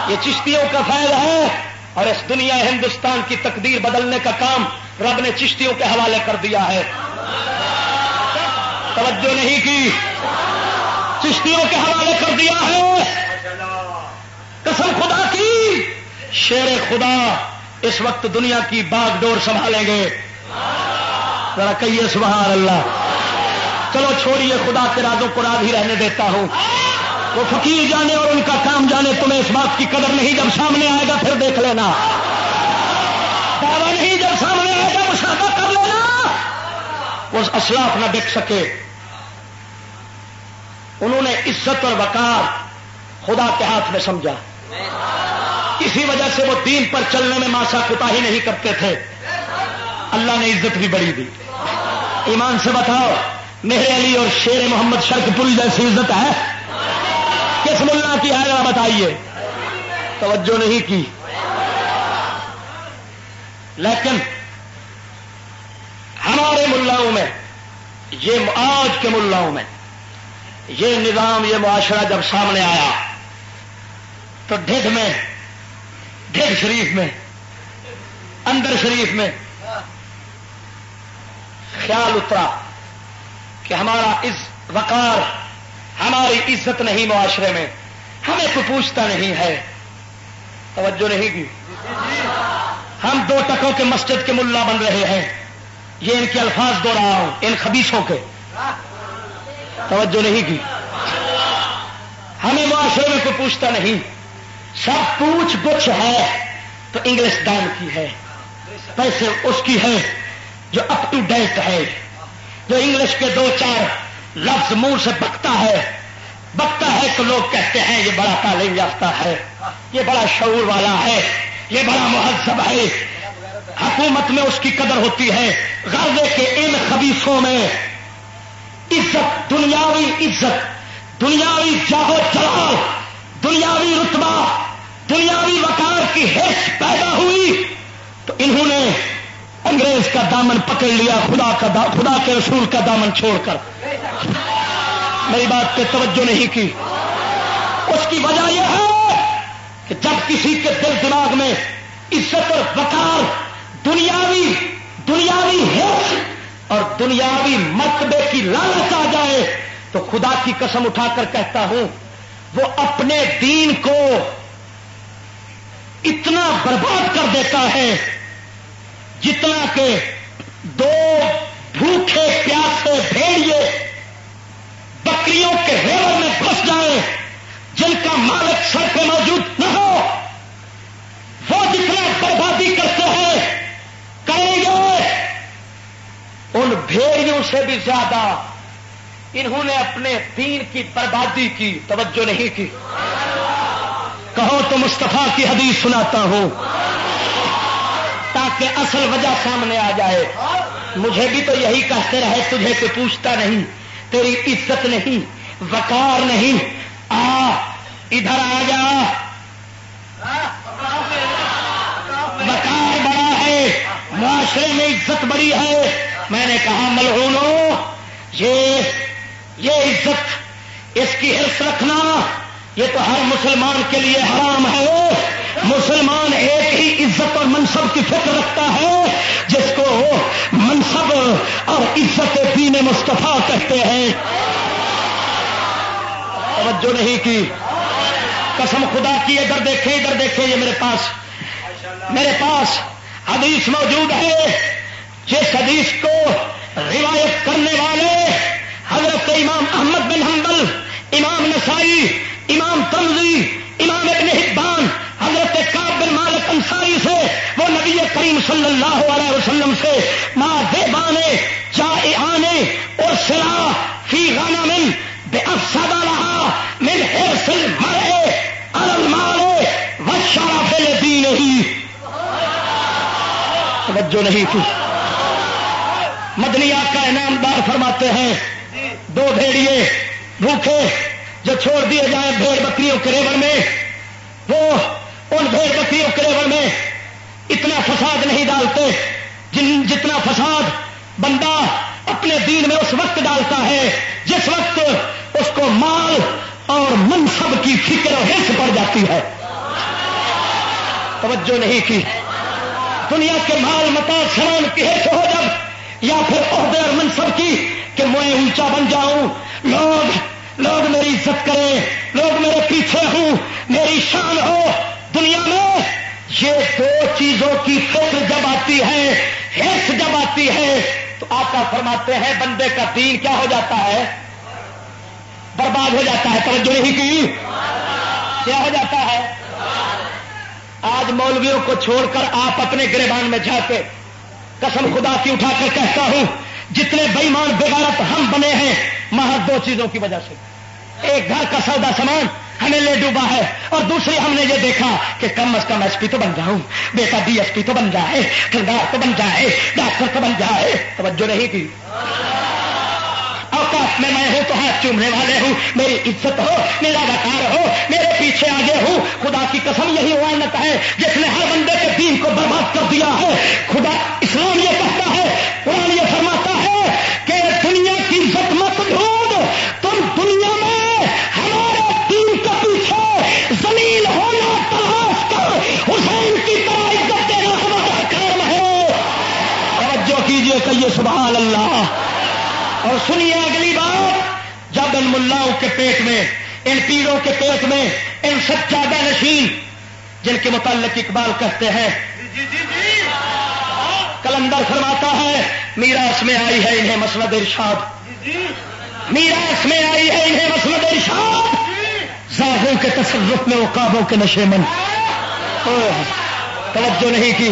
یہ چشتیوں کا فائدہ ہے، اور اس دنیا ہندوستان کی تقدیر بدلنے کا کام رب نے چشتیوں کے حوالے کر دیا ہے۔ توجہ نہیں کی۔ چشتیوں کے حوالے کر دیا ہے۔ قسم خدا کی۔ شیر خدا اس وقت دنیا کی باغ ڈور سنبھالیں گے۔ ذرا کہیے سبحان اللہ۔ چلو چھوڑیے خدا کے رازوں کو راز ہی رہنے دیتا ہوں۔ وہ فقیر جانے اور ان کا کام جانے، تمہیں اس بات کی قدر نہیں۔ جب سامنے آئے گا پھر دیکھ لینا۔ دعویٰ نہیں، جب سامنے آئے گا مشاہدہ کر لینا۔ وہ اسلاف نہ دیکھ سکے۔ انہوں نے عزت اور وقار خدا کے ہاتھ میں سمجھا۔ اسی وجہ سے وہ دین پر چلنے میں ماسا کتا ہی نہیں کرتے تھے۔ اللہ نے عزت بھی بڑی دی۔ ایمان سے بتاؤ میرے علی اور شیر محمد شرک پوری جیسی عزت ہے؟ کس ملا کی ہے ذرا بتائیے؟ توجہ نہیں کی۔ لیکن ہمارے ملاؤں میں، یہ آج کے ملاؤں میں یہ نظام، یہ معاشرہ جب سامنے آیا، تو ڈھڈ میں ڈھڈ شریف میں، اندر شریف میں خیال اترا کہ ہمارا اس وقار، ہماری عزت نہیں معاشرے میں، ہمیں تو پوچھتا نہیں ہے۔ توجہ نہیں کی؟ ہم دو ٹکوں کے مسجد کے ملا بن رہے ہیں۔ یہ ان کے الفاظ دو رہا ہوں، ان خبیصوں کے۔ توجہ نہیں کی۔ ہمیں معاشرے میں کوئی پوچھتا نہیں۔ سب پوچھ گچھ ہے تو انگلش دان کی ہے۔ پیسے اس کی ہے جو اپ ٹو ڈیٹ ہے۔ جو انگلش کے دو چار لفظ منہ سے بکتا ہے۔ بکتا ہے تو لوگ کہتے ہیں یہ بڑا تعلیم یافتہ ہے۔ یہ بڑا شعور والا ہے۔ یہ بڑا مہذب ہے۔ حکومت میں اس کی قدر ہوتی ہے۔ غرضے کے ان خبیصوں میں عزت، دنیاوی عزت، دنیاوی جاہو جلال، دنیاوی رتبہ، دنیاوی وقار کی حص پیدا ہوئی تو انہوں نے انگریز کا دامن پکڑ لیا، خدا کا دا، خدا کے رسول کا دامن چھوڑ کر۔ میری بات پہ توجہ نہیں کی۔ اس کی وجہ یہ ہے کہ جب کسی کے دل دماغ میں عزت اور وقار، دنیاوی دنیاوی حص اور دنیاوی مرتبے کی لالچ آ جائے تو خدا کی قسم اٹھا کر کہتا ہوں، وہ اپنے دین کو اتنا برباد کر دیتا ہے جتنا کہ دو بھوکے پیاسے بھیڑیے بکریوں کے ریور میں پھنس جائیں، جن کا مالک سر پہ موجود نہ ہو۔ وہ جتنا بربادی کرتے ہیں کریں گے ان بھیڑیوں سے بھی زیادہ انہوں نے اپنے دین کی بربادی کی، توجہ نہیں کی۔ کہو تو مستفا کی حدیث سناتا ہوں۔ تاکہ اصل وجہ سامنے آ جائے۔ مجھے بھی تو یہی کہتے رہے، تجھے کوئی پوچھتا نہیں۔ تیری عزت نہیں، وقار نہیں۔ آ، ادھر آ جا۔ وقار بڑا ہے، معاشرے میں عزت بڑی ہے۔ میں نے کہا ملہونو یہ یہ عزت، اس کی حرص رکھنا، یہ تو ہر مسلمان کے لیے حرام ہے۔ مسلمان ایک ہی عزت اور منصب کی فکر رکھتا ہے، جس کو منصب اور عزت دین مصطفیٰ کہتے ہیں۔ توجہ نہیں کی۔ قسم خدا کی، ادھر دیکھیں ادھر دیکھیں، یہ میرے پاس میرے پاس حدیث موجود ہے۔ جس حدیث کو روایت کرنے والے حضرت امام احمد بن حنبل، امام نسائی، امام تنظی امام ابن حبان، حضرت کاب بن مالک انصاری سے، وہ نبی کریم صلی اللہ علیہ وسلم سے ماں دے بانے چاہے آنے، اور سلا فی گانا من بے افسادہ رہا من ہر مرے ارل مارے وشارا پھر دی نہیں توجہ نہیں تھی۔ مدنیا کا انعام دار فرماتے ہیں۔ دو بھیڑیے، بھوکے جو چھوڑ دیے جائیں بھیڑ بکریوں کے ریور میں، وہ ان بھیڑ بکریوں کے ریور میں اتنا فساد نہیں ڈالتے جن جتنا فساد بندہ اپنے دین میں اس وقت ڈالتا ہے، جس وقت اس کو مال اور منصب کی فکر حص پڑ جاتی ہے۔ توجہ نہیں کی۔ دنیا کے مال متا سلام کی حص ہو جب یا پھر عہدے اور منصب کی کہ میں اونچا بن جاؤں۔ لوگ لوگ میری عزت کریں، لوگ میرے پیچھے ہوں، میری شان ہو۔ دنیا میں یہ دو چیزوں کی فکر جب آتی ہے حص جب آتی ہے، تو آقا فرماتے ہیں، بندے کا دین کیا ہو جاتا ہے؟ برباد ہو جاتا ہے۔ توجہ نہیں کی؟ کیا ہو جاتا ہے؟ آج مولویوں کو چھوڑ کر آپ اپنے گریبان میں جا کے قسم خدا کی اٹھا کر کہتا ہوں، جتنے بےمان بغیرت ہم بنے ہیں، محض دو چیزوں کی وجہ سے۔ ایک گھر کا سودا سامان ہمیں لے ڈوبا ہے، اور دوسری ہم نے یہ دیکھا کہ کم از کم ایس پی تو بن جاؤں۔ بیٹا ڈی ایس پی تو بن جائے ٹھنڈار تو بن جائے، ڈاکٹر تو بن جائے۔ توجہ نہیں کی۔ اوقات میں میں ہوں تو ہاتھ چومنے والے ہوں۔ میری عزت ہو، میرا وقار ہو، میرے پیچھے آگے ہوں۔ خدا کی قسم یہی وانت ہے جس نے ہر بندے کے دین کو برباد کر دیا ہے۔ خدا اسلام یہ کہتا ہے، قرآن یہ فرما پیٹ میں، ان پیروں کے پیٹ میں، ان سب سچادہ نشین، جن کے متعلق اقبال کہتے ہیں۔ کلندر فرماتا ہے، میراث میں آئی ہے انہیں مسلط ارشاد۔ میراث میں آئی ہے انہیں مسلط ارشاد۔ ساہوں کے تصرف میں وہ کے نشے من توجہ نہیں کی۔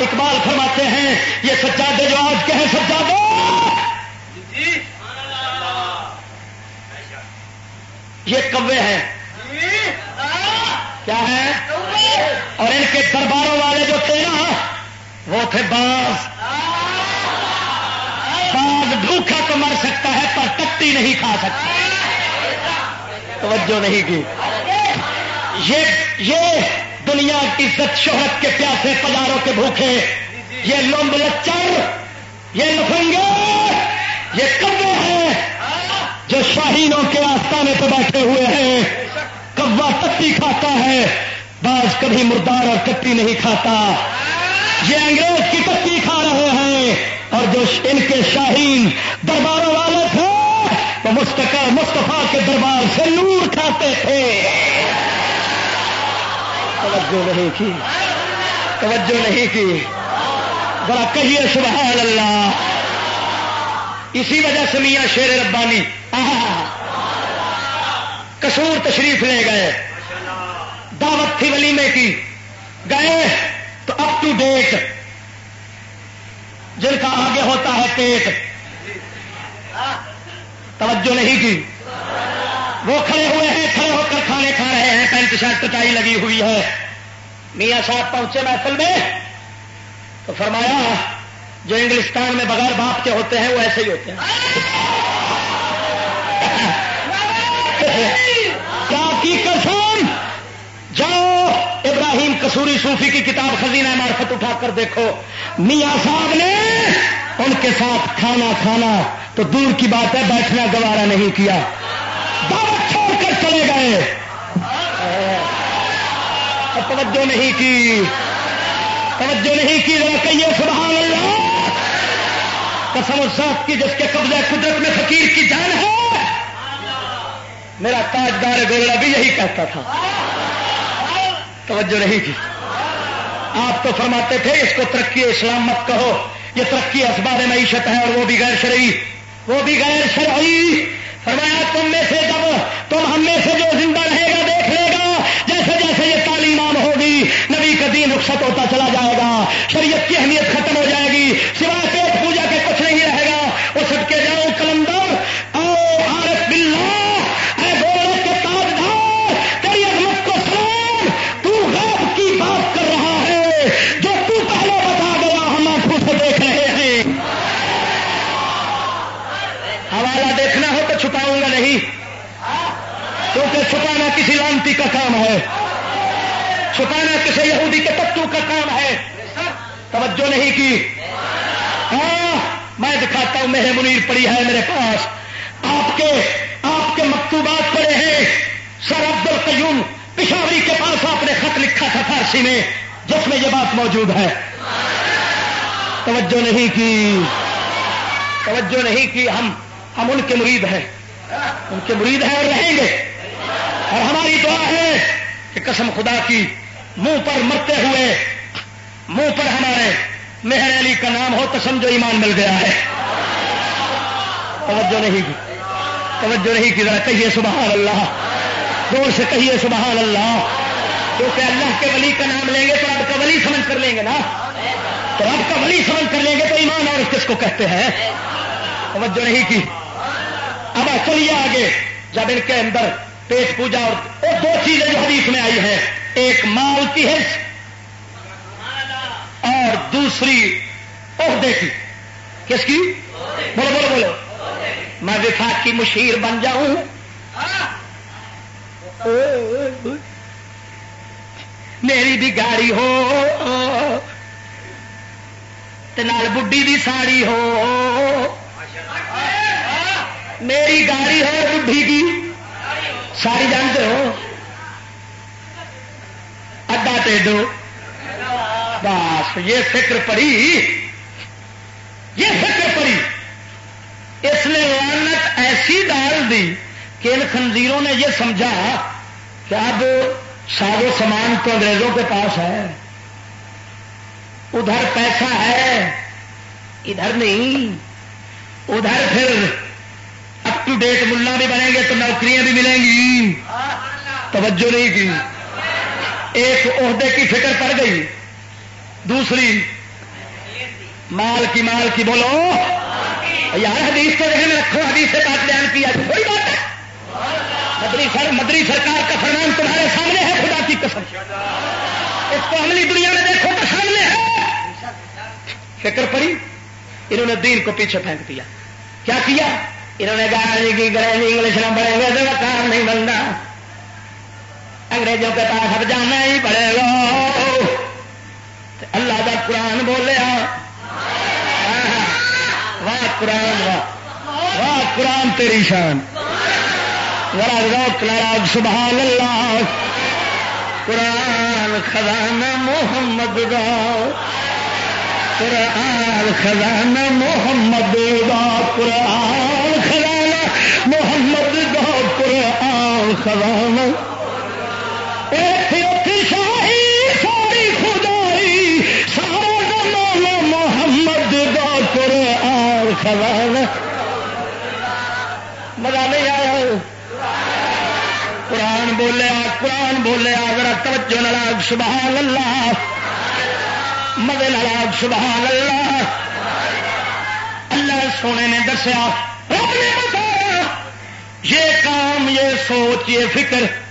اقبال فرماتے ہیں، یہ سجادے جو آج کے ہیں، سجادے! یہ کوے ہیں۔ کیا ہے؟ اور ان کے درباروں والے جو تھے نا وہ تھے باز۔ باز بھوکھا تو مر سکتا ہے، پر ٹٹی نہیں کھا سکتا۔ توجہ نہیں کی۔ یہ یہ دنیا کی عزت، شہرت کے پیاسے پلاروں کے بھوکے۔ یہ لمب لچر یہ لفنگے، یہ کبے جو شاہینوں کے آستانے پہ بیٹھے ہوئے ہیں کبا تتی کھاتا ہے بعض کبھی مردار اور کٹی نہیں کھاتا۔ یہ انگریز کی تتی کھا رہے ہیں اور جو ان کے شاہین درباروں والے تھے، وہ مستقل مصطفیٰ کے دربار سے نور کھاتے تھے۔ توجہ نہیں کی۔ توجہ نہیں کی۔ ذرا کہیے سبحان اللہ۔ اسی وجہ سے میاں شیر ربانی کسور تشریف لے گئے۔ دعوت تھی ولیمے کی۔ گئے تو اپ ٹو ڈیٹ جن کا آگے ہوتا ہے پیٹ۔ توجہ نہیں کی۔ وہ کھڑے ہوئے ہیں، کھڑے ہو کر کھانے کھا رہے ہیں۔ پینٹ شرٹ کٹائی لگی ہوئی ہے۔ میاں صاحب پہنچے محفل میں۔ تو فرمایا، جو انگلستان میں بغیر باپ کے ہوتے ہیں، وہ ایسے ہی ہوتے ہیں۔ کی قسم جاؤ، ابراہیم کسوری صوفی کی کتاب خزینہ معرفت اٹھا کر دیکھو۔ میاں صاحب نے ان کے ساتھ کھانا کھانا، تو دور کی بات ہے، بیٹھنا گوارا نہیں کیا۔ دعوت چھوڑ کر چلے گئے۔ توجہ نہیں کی۔ توجہ نہیں کی، ذرا کہیے، سبحان اللہ۔ قسم ساتھ کی جس کے قبضہ قدرت میں فقیر کی جان ہے میرا تاجدار گولڑا بھی یہی کہتا تھا۔ توجہ نہیں کی آپ تو فرماتے تھے، اس کو ترقی اسلام مت کہو۔ یہ ترقی اسباب معیشت ہے اور وہ بھی غیر شرعی۔ وہ بھی غیر شرعی۔ فرمایا، تم میں سے جب تم ہم میں سے جو زندہ رہے گا، دیکھ لے گا۔ جیسے جیسے یہ تعلیم عام ہوگی، نبی کا دین رخصت ہوتا چلا جائے گا۔ شریعت کا کام ہے۔ توجہ نہیں کی۔ ہاں میں دکھاتا ہوں میرے منیر پڑی ہے میرے پاس۔ آپ کے آپ کے مکتوبات پڑے ہیں۔ سر عبد القیوم پشاوری کے پاس آپ نے خط لکھا تھا فارسی میں، جس میں یہ بات موجود ہے۔ توجہ نہیں کی۔ توجہ نہیں کی، ہم ہم ان کے مرید ہیں۔ ان کے مرید ہیں اور رہیں گے۔ اور ہماری دعا ہے کہ قسم خدا کی منہ پر مرتے ہوئے، منہ پر ہمارے مہر علی کا نام ہو تو سمجھو ایمان مل گیا ہے۔ توجہ نہیں کی۔ توجہ نہیں کی، ذرا کہیے سبحان اللہ۔ دور سے کہیے سبحان اللہ۔ کیونکہ اللہ کے ولی کا نام لیں گے تو رب کا ولی سمجھ کر لیں گے نا۔ تو رب کا ولی سمجھ کر لیں گے تو ایمان اور کس کو کہتے ہیں؟ توجہ نہیں کی۔ اب چلیے آگے۔ جب ان کے اندر پیٹ پوجا اور دو چیزیں جو حدیث میں آئی ہیں۔ ایک مال کی حص اور دوسری عہدے کی۔ کس کی؟ بولو بولو بولو۔ میں وفاق کی مشیر بن جاؤں۔ میری بھی گاڑی ہو نال بڈی بھی ساڑی ہو۔ میری گاڑی ہو بڈھی کی۔ ساری جانتے ہو۔ اڈا ٹیڈو بس، یہ فکر پڑی۔ یہ فکر پڑی۔ اس نے لانت ایسی ڈال دی کہ ان خنزیروں نے یہ سمجھا کہ اب سارے سامان تو انگریزوں کے پاس ہے۔ ادھر پیسہ ہے، ادھر نہیں۔ ادھر پھر اپ ٹو ڈیٹ ملا بھی بنیں گے تو نوکریاں بھی ملیں گی۔ توجہ نہیں کی۔ ایک عہدے کی فکر پڑ گئی، دوسری، مال کی مال کی بولو۔ یار، حدیث کو ذہن رکھو، حدیث سے بات بیان کیا کوئی بات ہے۔ مدری سر، مدری سرکار کا فرمان تمہارے سامنے ہے، خدا کی قسم۔ اس کو عملی دنیا میں دیکھو، تو سامنے ہے۔ فکر پڑی، انہوں نے دین کو پیچھے پھینک دیا۔ کیا کیا؟ انہوں نے گاڑی کی گڑے انگلش نہ بڑھیں گے تو کام نہیں بننا۔ انگریزوں کے پاس اب جانا ہی پڑے گا۔ اللہ کا قرآن بولیا واہ قرآن، واہ۔ واہ قرآن تیری شان۔ ذرا روک لڑا سبحان اللہ قرآن خزانہ محمد دا۔ قرآن خزانہ محمد دا۔ قرآن خزانہ محمد دا۔ قرآن خزانہ مزہ نہیں آیا قرآن بولیا قرآن بولیا اگر توجہ ناگ سبحان اللہ مزے ناگ سبحان اللہ اللہ سونے نے دسیا یہ کام، یہ سوچ، یہ فکر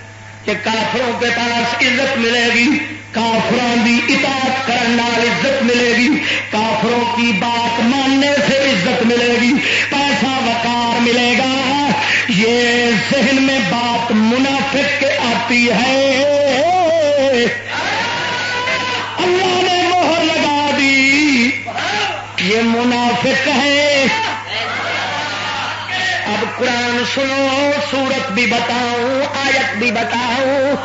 کہ کافروں کے پاس عزت ملے گی کافروں کی اطاعت کرنے عزت ملے گی، کافروں کی بات ماننے سے عزت ملے گی، پیسہ وقار ملے گا۔ یہ ذہن میں بات منافق کے آتی ہے۔ اللہ نے مہر لگا دی۔ یہ منافق ہے۔ اب قرآن سنو، سورت بھی بتاؤں، آیت بھی بتاؤں۔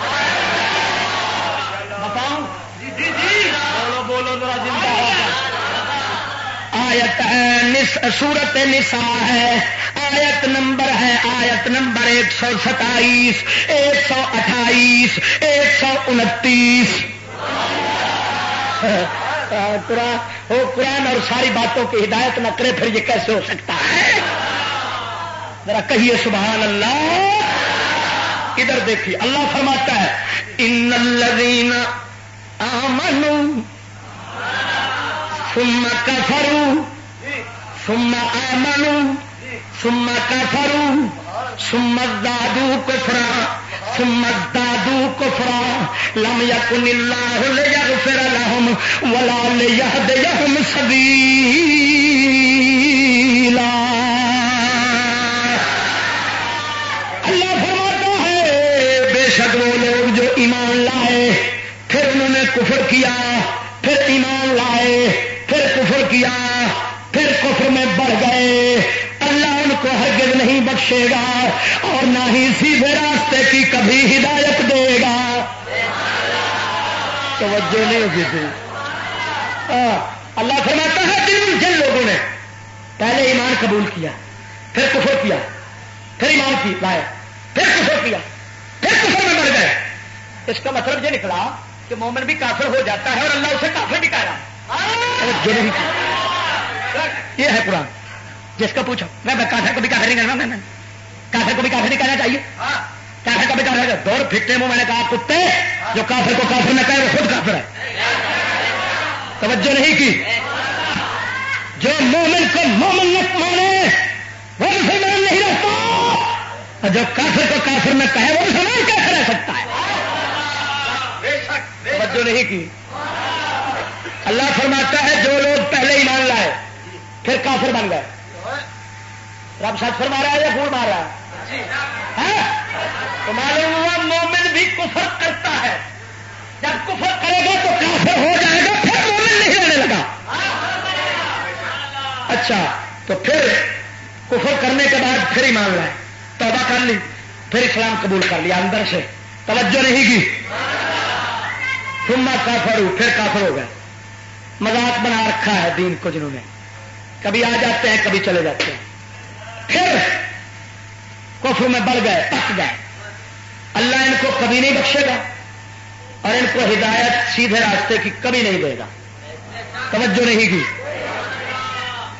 آیت ہے سورت نساء ہے۔ آیت نمبر ہے، آیت نمبر ایک سو ستائیس، ایک سو اٹھائیس، ایک سو انتیس۔ ہاں، قرآن اور ساری باتوں کی ہدایت نہ کرے، پھر یہ کیسے ہو سکتا ہے؟ ذرا کہیے سبحان اللہ۔ ادھر دیکھیے، اللہ فرماتا ہے، ان الذین آمنوا ثم كفروا ثم آمنوا ثم كفروا ثم ازدادوا كفرا ثم ازدادوا كفرا لم يكن الله ليغفر لهم ولا ليهديهم سبيلا شک وہ لوگ جو ایمان لائے، پھر انہوں نے کفر کیا، پھر ایمان لائے، پھر کفر کیا، پھر کفر میں بڑھ گئے۔ اللہ ان کو ہرگز نہیں بخشے گا اور نہ ہی سیدھے راستے کی کبھی ہدایت دے گا۔ توجہ نہیں ہوگی تھی۔ ہاں، اللہ فرماتا ہے جن جن لوگوں نے پہلے ایمان قبول کیا، پھر کفر کیا، پھر ایمان کی لائے، پھر کفر کیا۔ پھر کفر میں مر گئے؟ اس کا مطلب یہ نکلا کہ مومن بھی کافر ہو جاتا ہے اور اللہ اسے کافر بھی کہہ رہا یہ ہے قرآن۔ جس کا پوچھو، میں کافر کو بھی کافر نہیں کرنا میں کافر کو بھی کافر نہیں کہنا چاہیے۔ کافر کا بھی کافر دور پھٹنے میں میں نے کہا، کتے، جو کافر کو کافر نہ کہے، وہ خود کافر ہے۔ توجہ نہیں کی۔ جو مومن کو مومن نہ مانے، وہ مسلمان نہیں رہتا۔ اور جو کافر کو کافر نہ کہے وہ مسلمان کیسے رہ سکتا ہے؟ توجہ نہیں کی۔ اللہ فرماتا ہے جو لوگ پہلے ایمان لائے، پھر کافر بن گئے۔ رب سچ فرما رہا ہے یا پھول مار رہا ہے؟ ہاں؟ تو معلوم ہوا مومن بھی کفر کرتا ہے۔ جب کفر کرے گا تو کافر ہو جائے گا، پھر مومن نہیں رہنے لگا۔ اچھا تو پھر کفر کرنے کے بعد پھر ایمان لائے۔ توبہ کر لی، پھر اسلام قبول کر لیا، اندر سے۔ توجہ نہیں کی تما کافر ہو پھر کافر ہو گئے۔ مذاق بنا رکھا ہے دین کو جنہوں نے۔ کبھی آ جاتے ہیں، کبھی چلے جاتے ہیں۔ پھر کفر میں بڑھ گئے، پک گئے۔ اللہ ان کو کبھی نہیں بخشے گا اور ان کو ہدایت سیدھے راستے کی کبھی نہیں دے گا۔ توجہ نہیں کی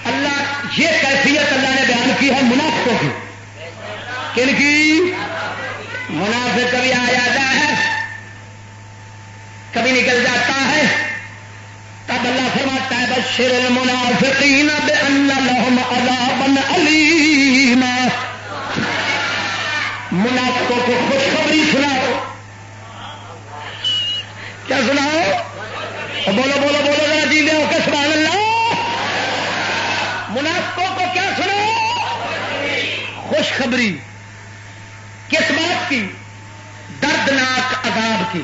اللہ، یہ کیفیت اللہ نے بیان کی ہے منافقوں کی۔ کن کی؟ منافق کبھی آ جاتا ہے، کبھی نکل جاتا ہے۔ تب اللہ فرماتا ہے بشر المنافقین بان لهم عذابا علیما منافقوں کو خوشخبری سناؤ۔ کیا سناؤ؟ بولو بولو بولو ذرا جی دے کے، سبحان اللہ۔ منافقوں کو کیا سناؤ؟ خوشخبری۔ کس بات کی؟ دردناک عذاب کی۔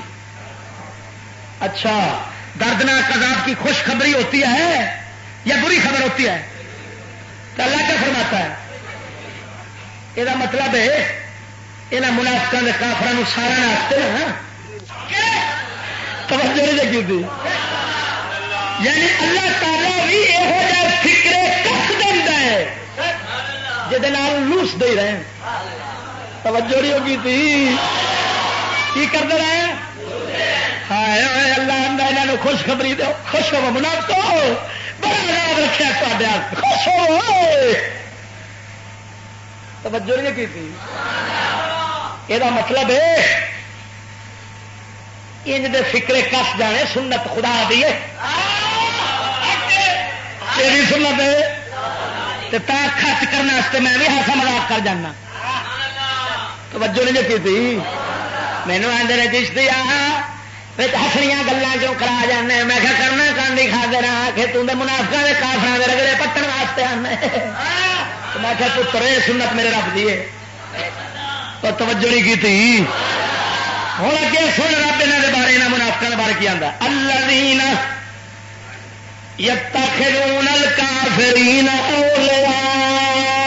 اچھا دردناک عذاب کی خوشخبری ہوتی ہے یا بری خبر ہوتی ہے؟ تو اللہ کیا فرماتا ہے؟ یہ مطلب ہے یہاں منافقوں کے کافر سارا ناستے نا۔ توجہ نہیں کی تھی یعنی اللہ تعالیٰ بھی یہو جہ فکرے کس دینا ہے جہد لوس دے رہے ہیں۔ توجہ نہیں ہوگی تھی۔ کی کرتے رہے؟ ہائے اللہ آدھا یہاں خوشخبری دو خوش ہو منافع بڑا یاد رکھا تا خوش ہو توجہ نہیں کی تھی۔ یہ مطلب ہے انج دے فکرے کس جانے، سنت خدا دیے تیری سنت تا خرچ کرنے میں بھی ہاتھ مزاق کر جانا۔ توجہ نہیں کی تھی۔ مینو آدھے چشتی ہسڑیاں گلیں کیوں کرا جانے؟ میں کیا کرنا کانڈی کھا دے رہا کہ تم منافع کے کافر کے رگڑے پٹن واسطے آنے میں کیا پتر سنت میرے رب دیے تو توجہ نہیں کی تھی۔ ہوں اگے سن رب یہاں کے بارے یہاں منافق بارے کی آتا اللہ دین یتخذون الکافرین اولیاء۔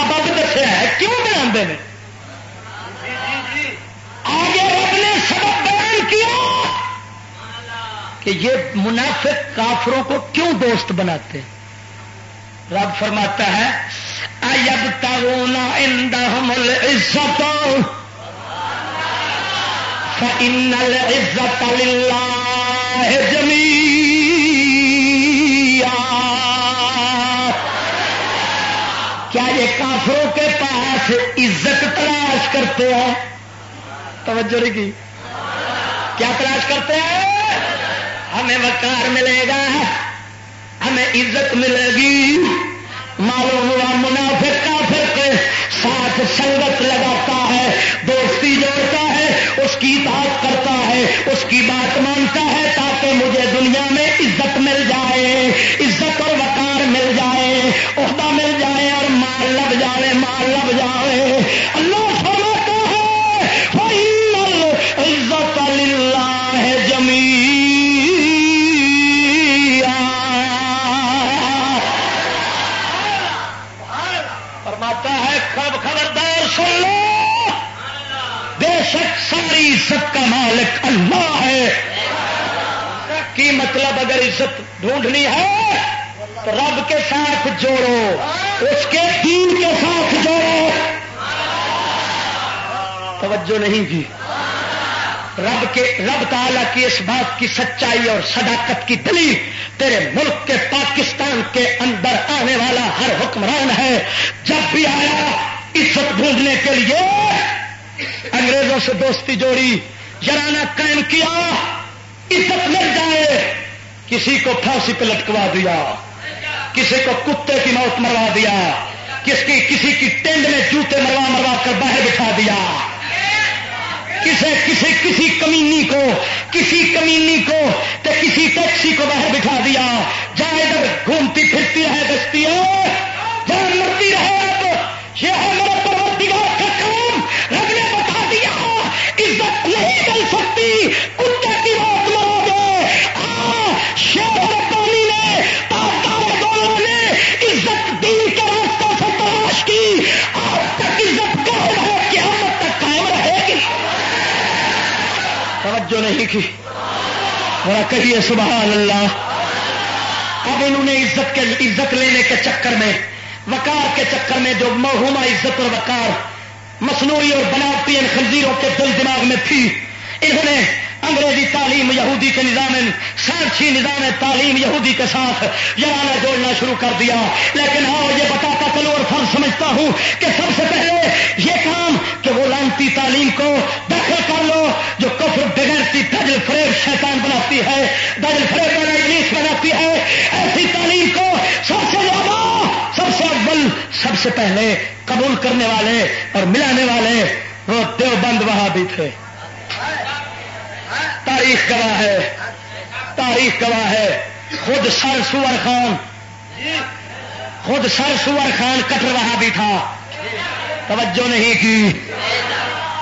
سبب دسیا ہے، کیوں بنا آگے رب نے سبب بیان کیا کہ یہ منافق کافروں کو کیوں دوست بناتے رب فرماتا ہے اب ترونا اندر عزت عزت جمی کیا کافروں کے پاس عزت تلاش کرتے ہیں۔ توجہ نہیں کی۔ کیا تلاش کرتے ہیں؟ ہمیں وقار ملے گا۔ ہمیں عزت ملے گی۔ معلوم ہوا منافع کافر کے ساتھ سنگت لگاتا ہے، دوستی جوڑتا ہے، اس کی بات کرتا ہے، اس کی بات مانتا ہے تاکہ مجھے دنیا میں عزت مل جائے۔ عزت اور عزت ڈھونڈنی ہے، تو رب کے ساتھ جوڑو، اس کے دین کے ساتھ جوڑو۔ توجہ نہیں کی رب کے، رب تعالیٰ کی اس بات کی سچائی اور صداقت کی دلیل تیرے ملک کے پاکستان کے اندر آنے والا ہر حکمران ہے۔ جب بھی آیا عزت ڈھونڈنے کے لیے، انگریزوں سے دوستی جوڑی جرانا قائم کیا، عزت مل جائے۔ کسی کو پھانسی پہ لٹکوا دیا، کسی کو کتے کی موت مروا دیا، کس کی کسی کی ٹینڈ میں جوتے مروا مروا کر باہر بٹھا دیا۔ کسی کسی کسی کمینی کو کسی کمینی کو تو کسی ٹیکسی کو باہر بٹھا دیا۔ جہاں ادھر گھومتی پھرتی رہے بچتی ہے جہاں مرتی رہے اب۔ یہ ہے نہیں کی۔ ذرا کہیے سبحان اللہ۔ اب انہوں نے عزت کے عزت لینے کے چکر میں وکار کے چکر میں جو مہما عزت اور وکار مصنوعی اور بناوٹی ان خنزیروں کے دل دماغ میں تھی، انہوں نے انگریزی تعلیم یہودی کے نظام سائنسی نظام تعلیم یہودی کے ساتھ یارانہ جوڑنا شروع کر دیا۔ لیکن ہاں یہ بتاتا چلو اور فرض سمجھتا ہوں کہ سب سے پہلے یہ کام کہ وہ لانتی تعلیم کو داخل کر لو، جو کفر بغیرتی دجل فریب شیطان بناتی ہے، دجل فریب والا انگلش بناتی ہے، ایسی تعلیم کو سب سے زیادہ، سب سے اول، سب سے پہلے قبول کرنے والے اور ملانے والے وہ دیوبند وہاں بھی تھے۔ تاریخ گواہ ہے۔ تاریخ گواہ ہے۔ خود سر سور خان۔ خود سر سور خان کٹر رہا بھی تھا۔ توجہ نہیں کی۔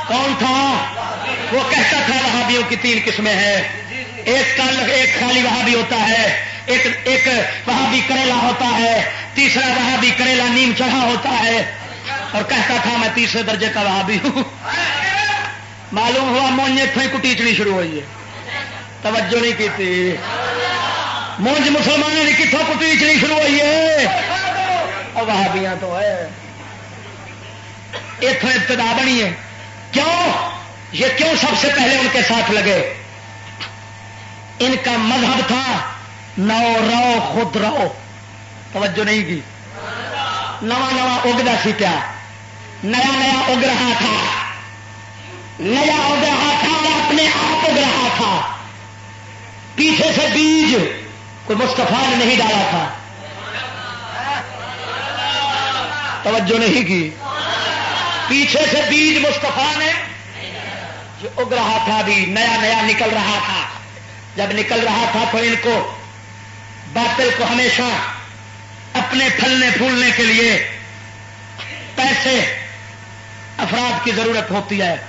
کون تھا؟ وہ کہتا تھا وہابیوں کی تین قسمیں ہیں۔ ایک کل ایک خالی وہاں بھی ہوتا ہے۔ ایک ایک وہاں بھی کریلا ہوتا ہے۔ تیسرا وہاں بھی کریلا نیم چڑھا ہوتا ہے۔ اور کہتا تھا میں تیسرے درجے کا وہاں بھی ہوں۔ معلوم ہوا مونج اتوں ہی کٹیچنی شروع ہوئی ہے۔ توجہ نہیں کی تھی مونج مسلمانوں نے کتوں کٹیچنی شروع ہوئی ہے؟ وہابیاں تو ہے۔ اتوں ابتدا بنی ہے۔ کیوں؟ یہ کیوں سب سے پہلے ان کے ساتھ لگے؟ ان کا مذہب تھا، نو رو خود رہو توجہ نہیں کی۔ نواں نواں اگتا سی پیا۔ نیا نیا اگ رہا تھا۔ نیا اگ رہا تھا اور اپنے آپ اگ رہا تھا۔ پیچھے سے بیج کوئی مستفا نے نہیں ڈالا تھا۔ توجہ نہیں کی۔ پیچھے سے بیج مستفا نے جو اگ رہا تھا بھی، نیا نیا نکل رہا تھا۔ جب نکل رہا تھا تو ان کو باطل کو ہمیشہ اپنے پھلنے پھولنے کے لیے پیسے، افراد کی ضرورت ہوتی ہے۔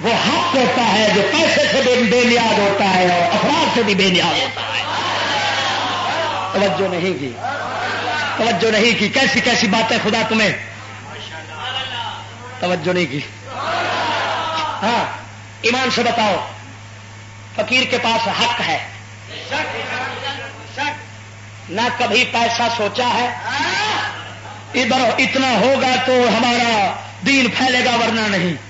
وہ حق ہوتا ہے جو پیسے سے بھی بے نیاز ہوتا ہے اور افراد سے بھی بے نیاز ہوتا ہے۔ توجہ نہیں کی۔ توجہ نہیں کی۔ کیسی کیسی باتیں خدا تمہیں۔ توجہ نہیں کی۔ ہاں ایمان سے بتاؤ۔ فقیر کے پاس حق ہے۔ نہ کبھی پیسہ سوچا ہے۔ ادھر اتنا ہوگا تو ہمارا دین پھیلے گا ورنہ نہیں۔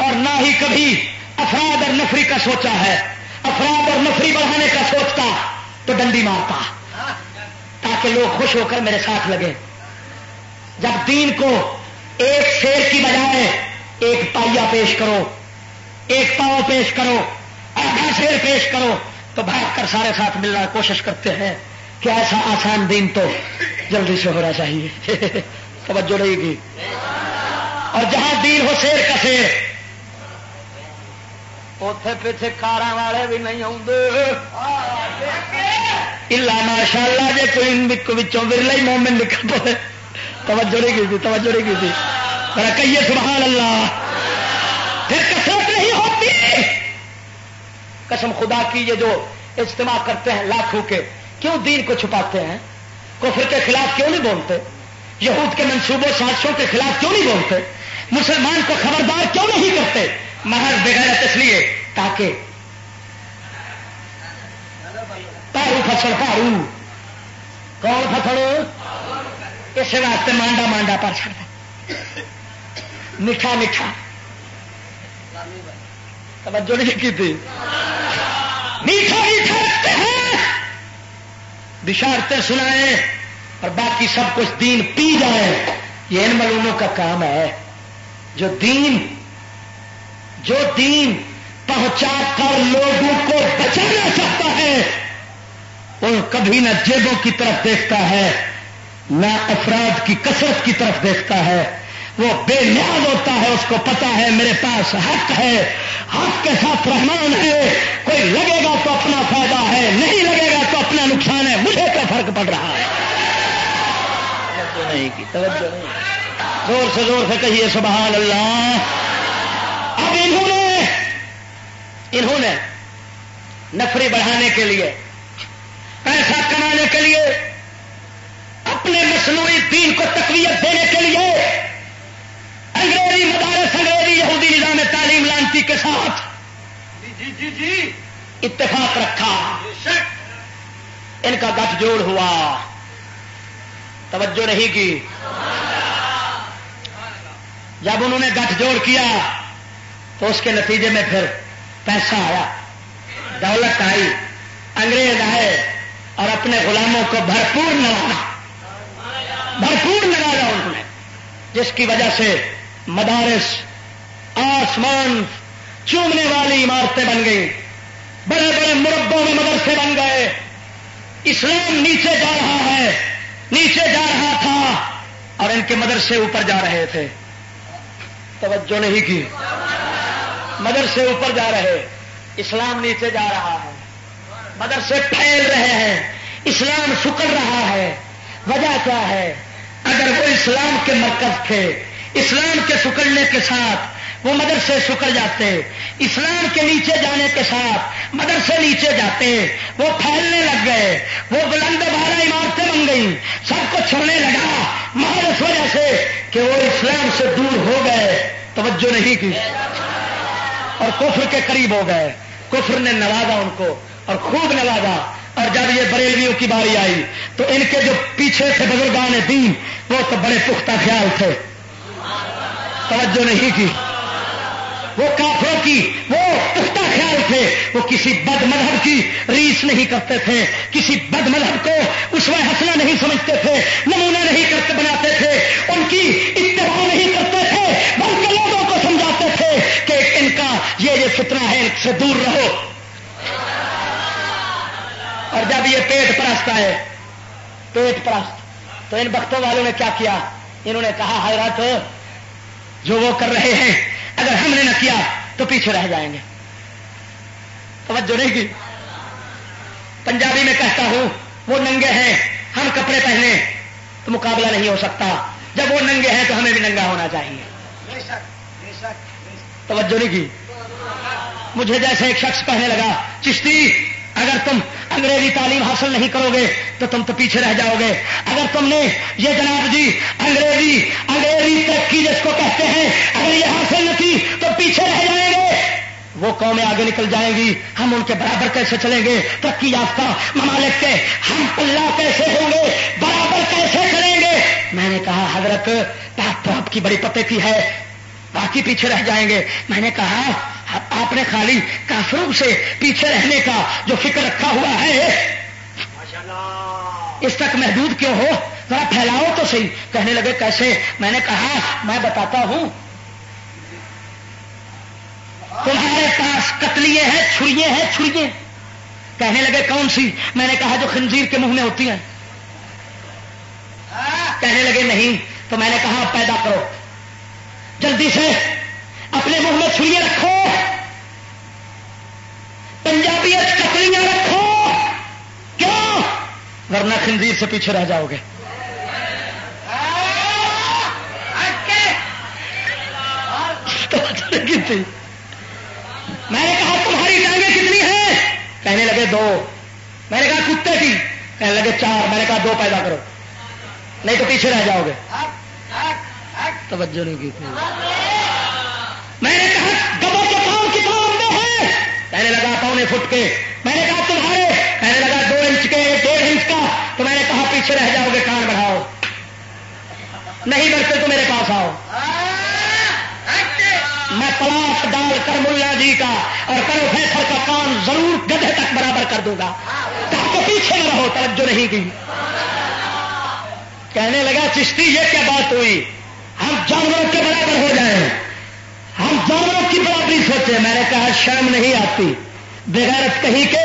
اور نہ ہی کبھی افراد اور نفری کا سوچا ہے۔ افراد اور نفری بڑھانے کا سوچتا تو ڈنڈی مارتا۔ تاکہ لوگ خوش ہو کر میرے ساتھ لگے جب دین کو ایک شیر کی بجائے ایک پائیا پیش کرو، ایک پاؤ پیش کرو، آدھا شیر پیش کرو، تو بھاگ کر سارے ساتھ ملنا کوشش کرتے ہیں کہ ایسا آسان دین تو جلدی سے ہونا چاہیے۔ توجہ رہے گی۔ اور جہاں دین ہو شیر کا شیر اتے پیچھے کار والے بھی نہیں آ ماشاء اللہ جی کوئی ورلا ہی مومن نکل پے توجہ نہیں کی توجہ نہیں کی کہیے سبحان اللہ پھر کسرت نہیں ہوتی۔ قسم خدا کی، یہ جو اجتماع کرتے ہیں لاکھوں کے، کیوں دین کو چھپاتے ہیں؟ کفر کے خلاف کیوں نہیں بولتے؟ یہود کے منصوبوں، سازشوں کے خلاف کیوں نہیں بولتے؟ مسلمان کو خبردار کیوں نہیں کرتے؟ محض بغیر اس لیے تاکہ پارو فصل پارو کون فصل اس واسطے مانڈا مانڈا پر چڑھتا میٹھا میٹھا۔ توجہ نہیں کی تھی میٹھا میٹھا رکھتے ہیں۔ بشارتیں سنائے اور باقی سب کچھ دین پی جائے یہ ان ملونوں کا کام ہے۔ جو دین جو دین پہنچا کر لوگوں کو بچانا چاہتا ہے، وہ کبھی نہ جیبوں کی طرف دیکھتا ہے، نہ افراد کی کثرت کی طرف دیکھتا ہے۔ وہ بے نیاز ہوتا ہے، اس کو پتا ہے، میرے پاس حق ہے، حق کے ساتھ رحمان ہے۔ کوئی لگے گا تو اپنا فائدہ ہے، نہیں لگے گا تو اپنا نقصان ہے۔ مجھے کیا فرق پڑ رہا ہے؟ زور سے زور سے کہیے، سبحان اللہ اب انہوں نے انہوں نے نفری بڑھانے کے لیے پیسہ کمانے کے لیے اپنے مصنوعی دین کو تقویت دینے کے لیے انگریزی مدارس انگریزی یہودی نظام تعلیم لانتی کے ساتھ اتفاق رکھا۔ ان کا گٹھ جوڑ ہوا۔ توجہ نہیں کی۔ جب انہوں نے گٹھ جوڑ کیا تو اس کے نتیجے میں پھر پیسہ آیا۔ دولت آئی۔ انگریز آئے اور اپنے غلاموں کو بھرپور نوازا۔ بھرپور نوازا انہوں نے، جس کی وجہ سے مدارس، آسمان، چومنے والی عمارتیں بن گئی بڑے بڑے مربوں میں مدرسے بن گئے۔ اسلام نیچے جا رہا ہے۔ نیچے جا رہا تھا۔ اور ان کے مدرسے اوپر جا رہے تھے۔ توجہ نہیں کی۔ مدرسے اوپر جا رہے اسلام نیچے جا رہا ہے۔ مدرسے پھیل رہے ہیں، اسلام سکڑ رہا ہے۔ وجہ کیا ہے؟ اگر وہ اسلام کے مرکز تھے، اسلام کے سکڑنے کے ساتھ وہ مدرسے سکڑ جاتے، اسلام کے نیچے جانے کے ساتھ مدرسے نیچے جاتے، وہ پھیلنے لگ گئے، وہ بلند بارہ عمارتیں بن گئی سب کو چھوڑنے لگا۔ مگر اس وجہ سے کہ وہ اسلام سے دور ہو گئے۔ توجہ نہیں کی۔ اور کفر کے قریب ہو گئے۔ کفر نے نوازا ان کو اور خوب نوازا۔ اور جب یہ بریلویوں کی باری آئی، تو ان کے جو پیچھے تھے بزرگان دین، وہ تو بڑے پختہ خیال تھے۔ توجہ نہیں کی۔ وہ کافروں کی، وہ پختہ خیال تھے۔ وہ کسی بد مذہب کی ریس نہیں کرتے تھے۔ کسی بد مذہب کو اس میں ہنسنا نہیں سمجھتے تھے۔ نمونہ نہیں کرتے بناتے تھے۔ ان کی اتباع نہیں کرتے تھے، بلکہ لوگوں کو سمجھاتے تھے۔ کہ ان کا یہ یہ فتنہ ہے، ان سے دور رہو۔ اور جب یہ پیٹ پرست آئے، پیٹ پرست، تو ان بختوں والوں نے کیا کیا؟ انہوں نے کہا حیرت جو وہ کر رہے ہیں، اگر ہم نے نہ کیا، تو پیچھے رہ جائیں گے۔ توجہ نہیں کی؟ پنجابی میں کہتا ہوں، وہ ننگے ہیں، ہم کپڑے پہنے تو مقابلہ نہیں ہو سکتا۔ جب وہ ننگے ہیں تو ہمیں بھی ننگا ہونا چاہیے۔ توجہ نہیں کی۔ مجھے جیسے ایک شخص کہنے لگا، چشتی، اگر تم انگریزی تعلیم حاصل نہیں کرو گے تو تم تو پیچھے رہ جاؤ گے۔ اگر تم نے یہ جناب جی انگریزی انگریزی ترقی جس کو کہتے ہیں، اگر یہ حاصل نہ کی تو پیچھے رہ جائیں گے۔ وہ قومیں آگے نکل جائیں گی، ہم ان کے برابر کیسے چلیں گے؟ ترقی یافتہ ممالک کے ہم اللہ کیسے ہوں گے؟ برابر کیسے کریں گے؟ میں نے کہا، حضرت بات تو آپ کی بڑی پتے کی ہے۔ باقی پیچھے رہ جائیں گے۔ میں نے کہا آپ نے خالی کافروں سے پیچھے رہنے کا جو فکر رکھا ہوا ہے اس تک محدود کیوں ہو؟ ذرا پھیلاؤ تو صحیح۔ کہنے لگے کیسے؟ میں نے کہا میں بتاتا ہوں۔ تمہارے پاس کتلیے ہیں چھڑیے ہیں چھڑیے کہنے لگے کون سی؟ میں نے کہا جو خنزیر کے منہ میں ہوتی ہیں۔ کہنے لگے نہیں۔ تو میں نے کہا پیدا کرو۔ جلدی سے اپنے منہ میں چھری رکھو۔ پنجابی ککڑیاں رکھو۔ کیوں؟ ورنہ خنزیر سے پیچھے رہ جاؤ گے۔ میں نے کہا تمہاری ٹانگیں کتنی ہیں؟ کہنے لگے دو۔ میں نے کہا کتے کی۔ کہنے لگے چار۔ میں نے کہا دو پیدا کرو۔ نہیں تو پیچھے رہ جاؤ گے۔ توجہ نہیں کی میں نے کہا گبر کے کام کتنا لمبے ہیں. کہنے لگا، پونے فٹ کے. میں نے کہا، تمہارے. کہنے لگا، دو انچ کے ڈیڑھ انچ کا. تو میں نے کہا، پیچھے رہ جاؤ گے، کان بڑھاؤ. نہیں بڑھتے تو میرے پاس آؤ۔ میں پلاس ڈال کر ملا جی کا اور کرو فیصل کا کام ضرور گدھے تک برابر کر دوں گا۔ تاکہ پیچھے نہ رہو، توجہ نہیں کی۔ کہنے لگا، چشتی، یہ کیا بات ہوئی؟ ہم جانوروں کے برابر ہو جائیں ہم جانوروں کی برابری سوچے۔ میں نے کہا، شرم نہیں آتی۔ بغیرت کہیں کہ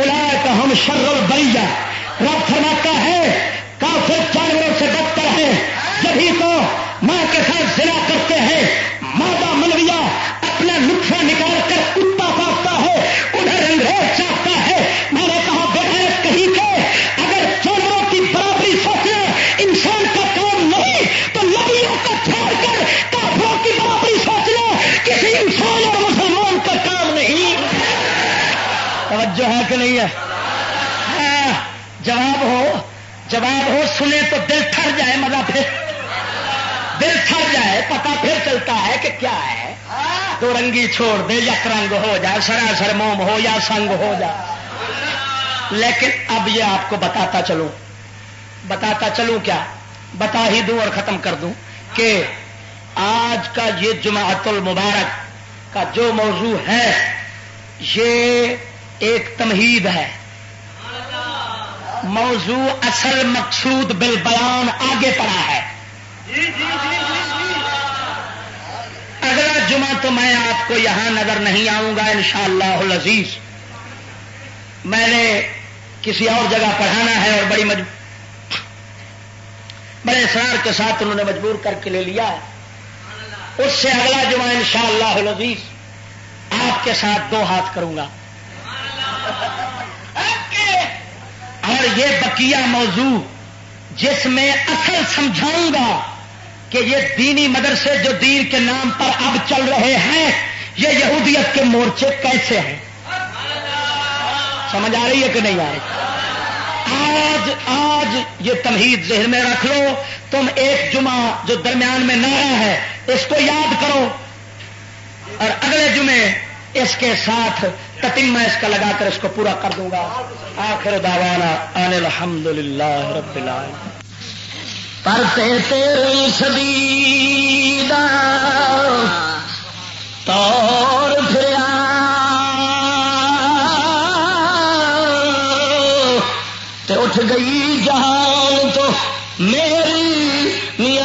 الا کا ہم شر البیا رب فرماتا ہے، کافر جانوروں سے بدتر ہے۔ جبھی تو ماں کے ساتھ ضلع کرتے ہیں۔ مادہ منویا اپنا نقصان نکال کر جواب ہو جواب ہو، سنے تو دل ٹھر جائے مزہ پھر۔ دل ٹھر جائے پتا پھر چلتا ہے کہ کیا ہے۔ دو رنگی چھوڑ دے، یک رنگ ہو جائے سراسر موم ہو یا سنگ ہو جائے لیکن اب یہ آپ کو بتاتا چلوں۔ بتاتا چلوں کیا؟ بتا ہی دوں اور ختم کر دوں کہ آج کا یہ جماعت المبارک کا جو موضوع ہے، یہ ایک تمہید ہے۔ موضوع اصل مقصود بل بیان آگے پڑا ہے۔ اگلا جمعہ تو میں آپ کو یہاں نظر نہیں آؤں گا انشاءاللہ العزیز۔ میں نے کسی اور جگہ پڑھانا ہے اور بڑی مجبور بڑے اصرار کے ساتھ انہوں نے مجبور کر کے لے لیا۔ ہے اس سے اگلا جمعہ ان شاء اللہ آپ کے ساتھ دو ہاتھ کروں گا۔ اور یہ بقیہ موضوع جس میں اصل سمجھاؤں گا کہ یہ دینی مدرسے جو دین کے نام پر اب چل رہے ہیں، یہ یہودیت کے مورچے کیسے ہیں؟ سمجھ آ رہی ہے کہ نہیں آ رہی؟ آج آج یہ تمہید ذہن میں رکھ لو، تم ایک جمعہ جو درمیان میں نعرہ ہے، اس کو یاد کرو۔ اور اگلے جمعے اس کے ساتھ کٹنگ میں اس کا لگا کر اس کو پورا کر دوں گا۔ آخر داوانا آنے الحمد للہ رب پرتے تیری سدی طور پھر اٹھ گئی جہان تو میری دیا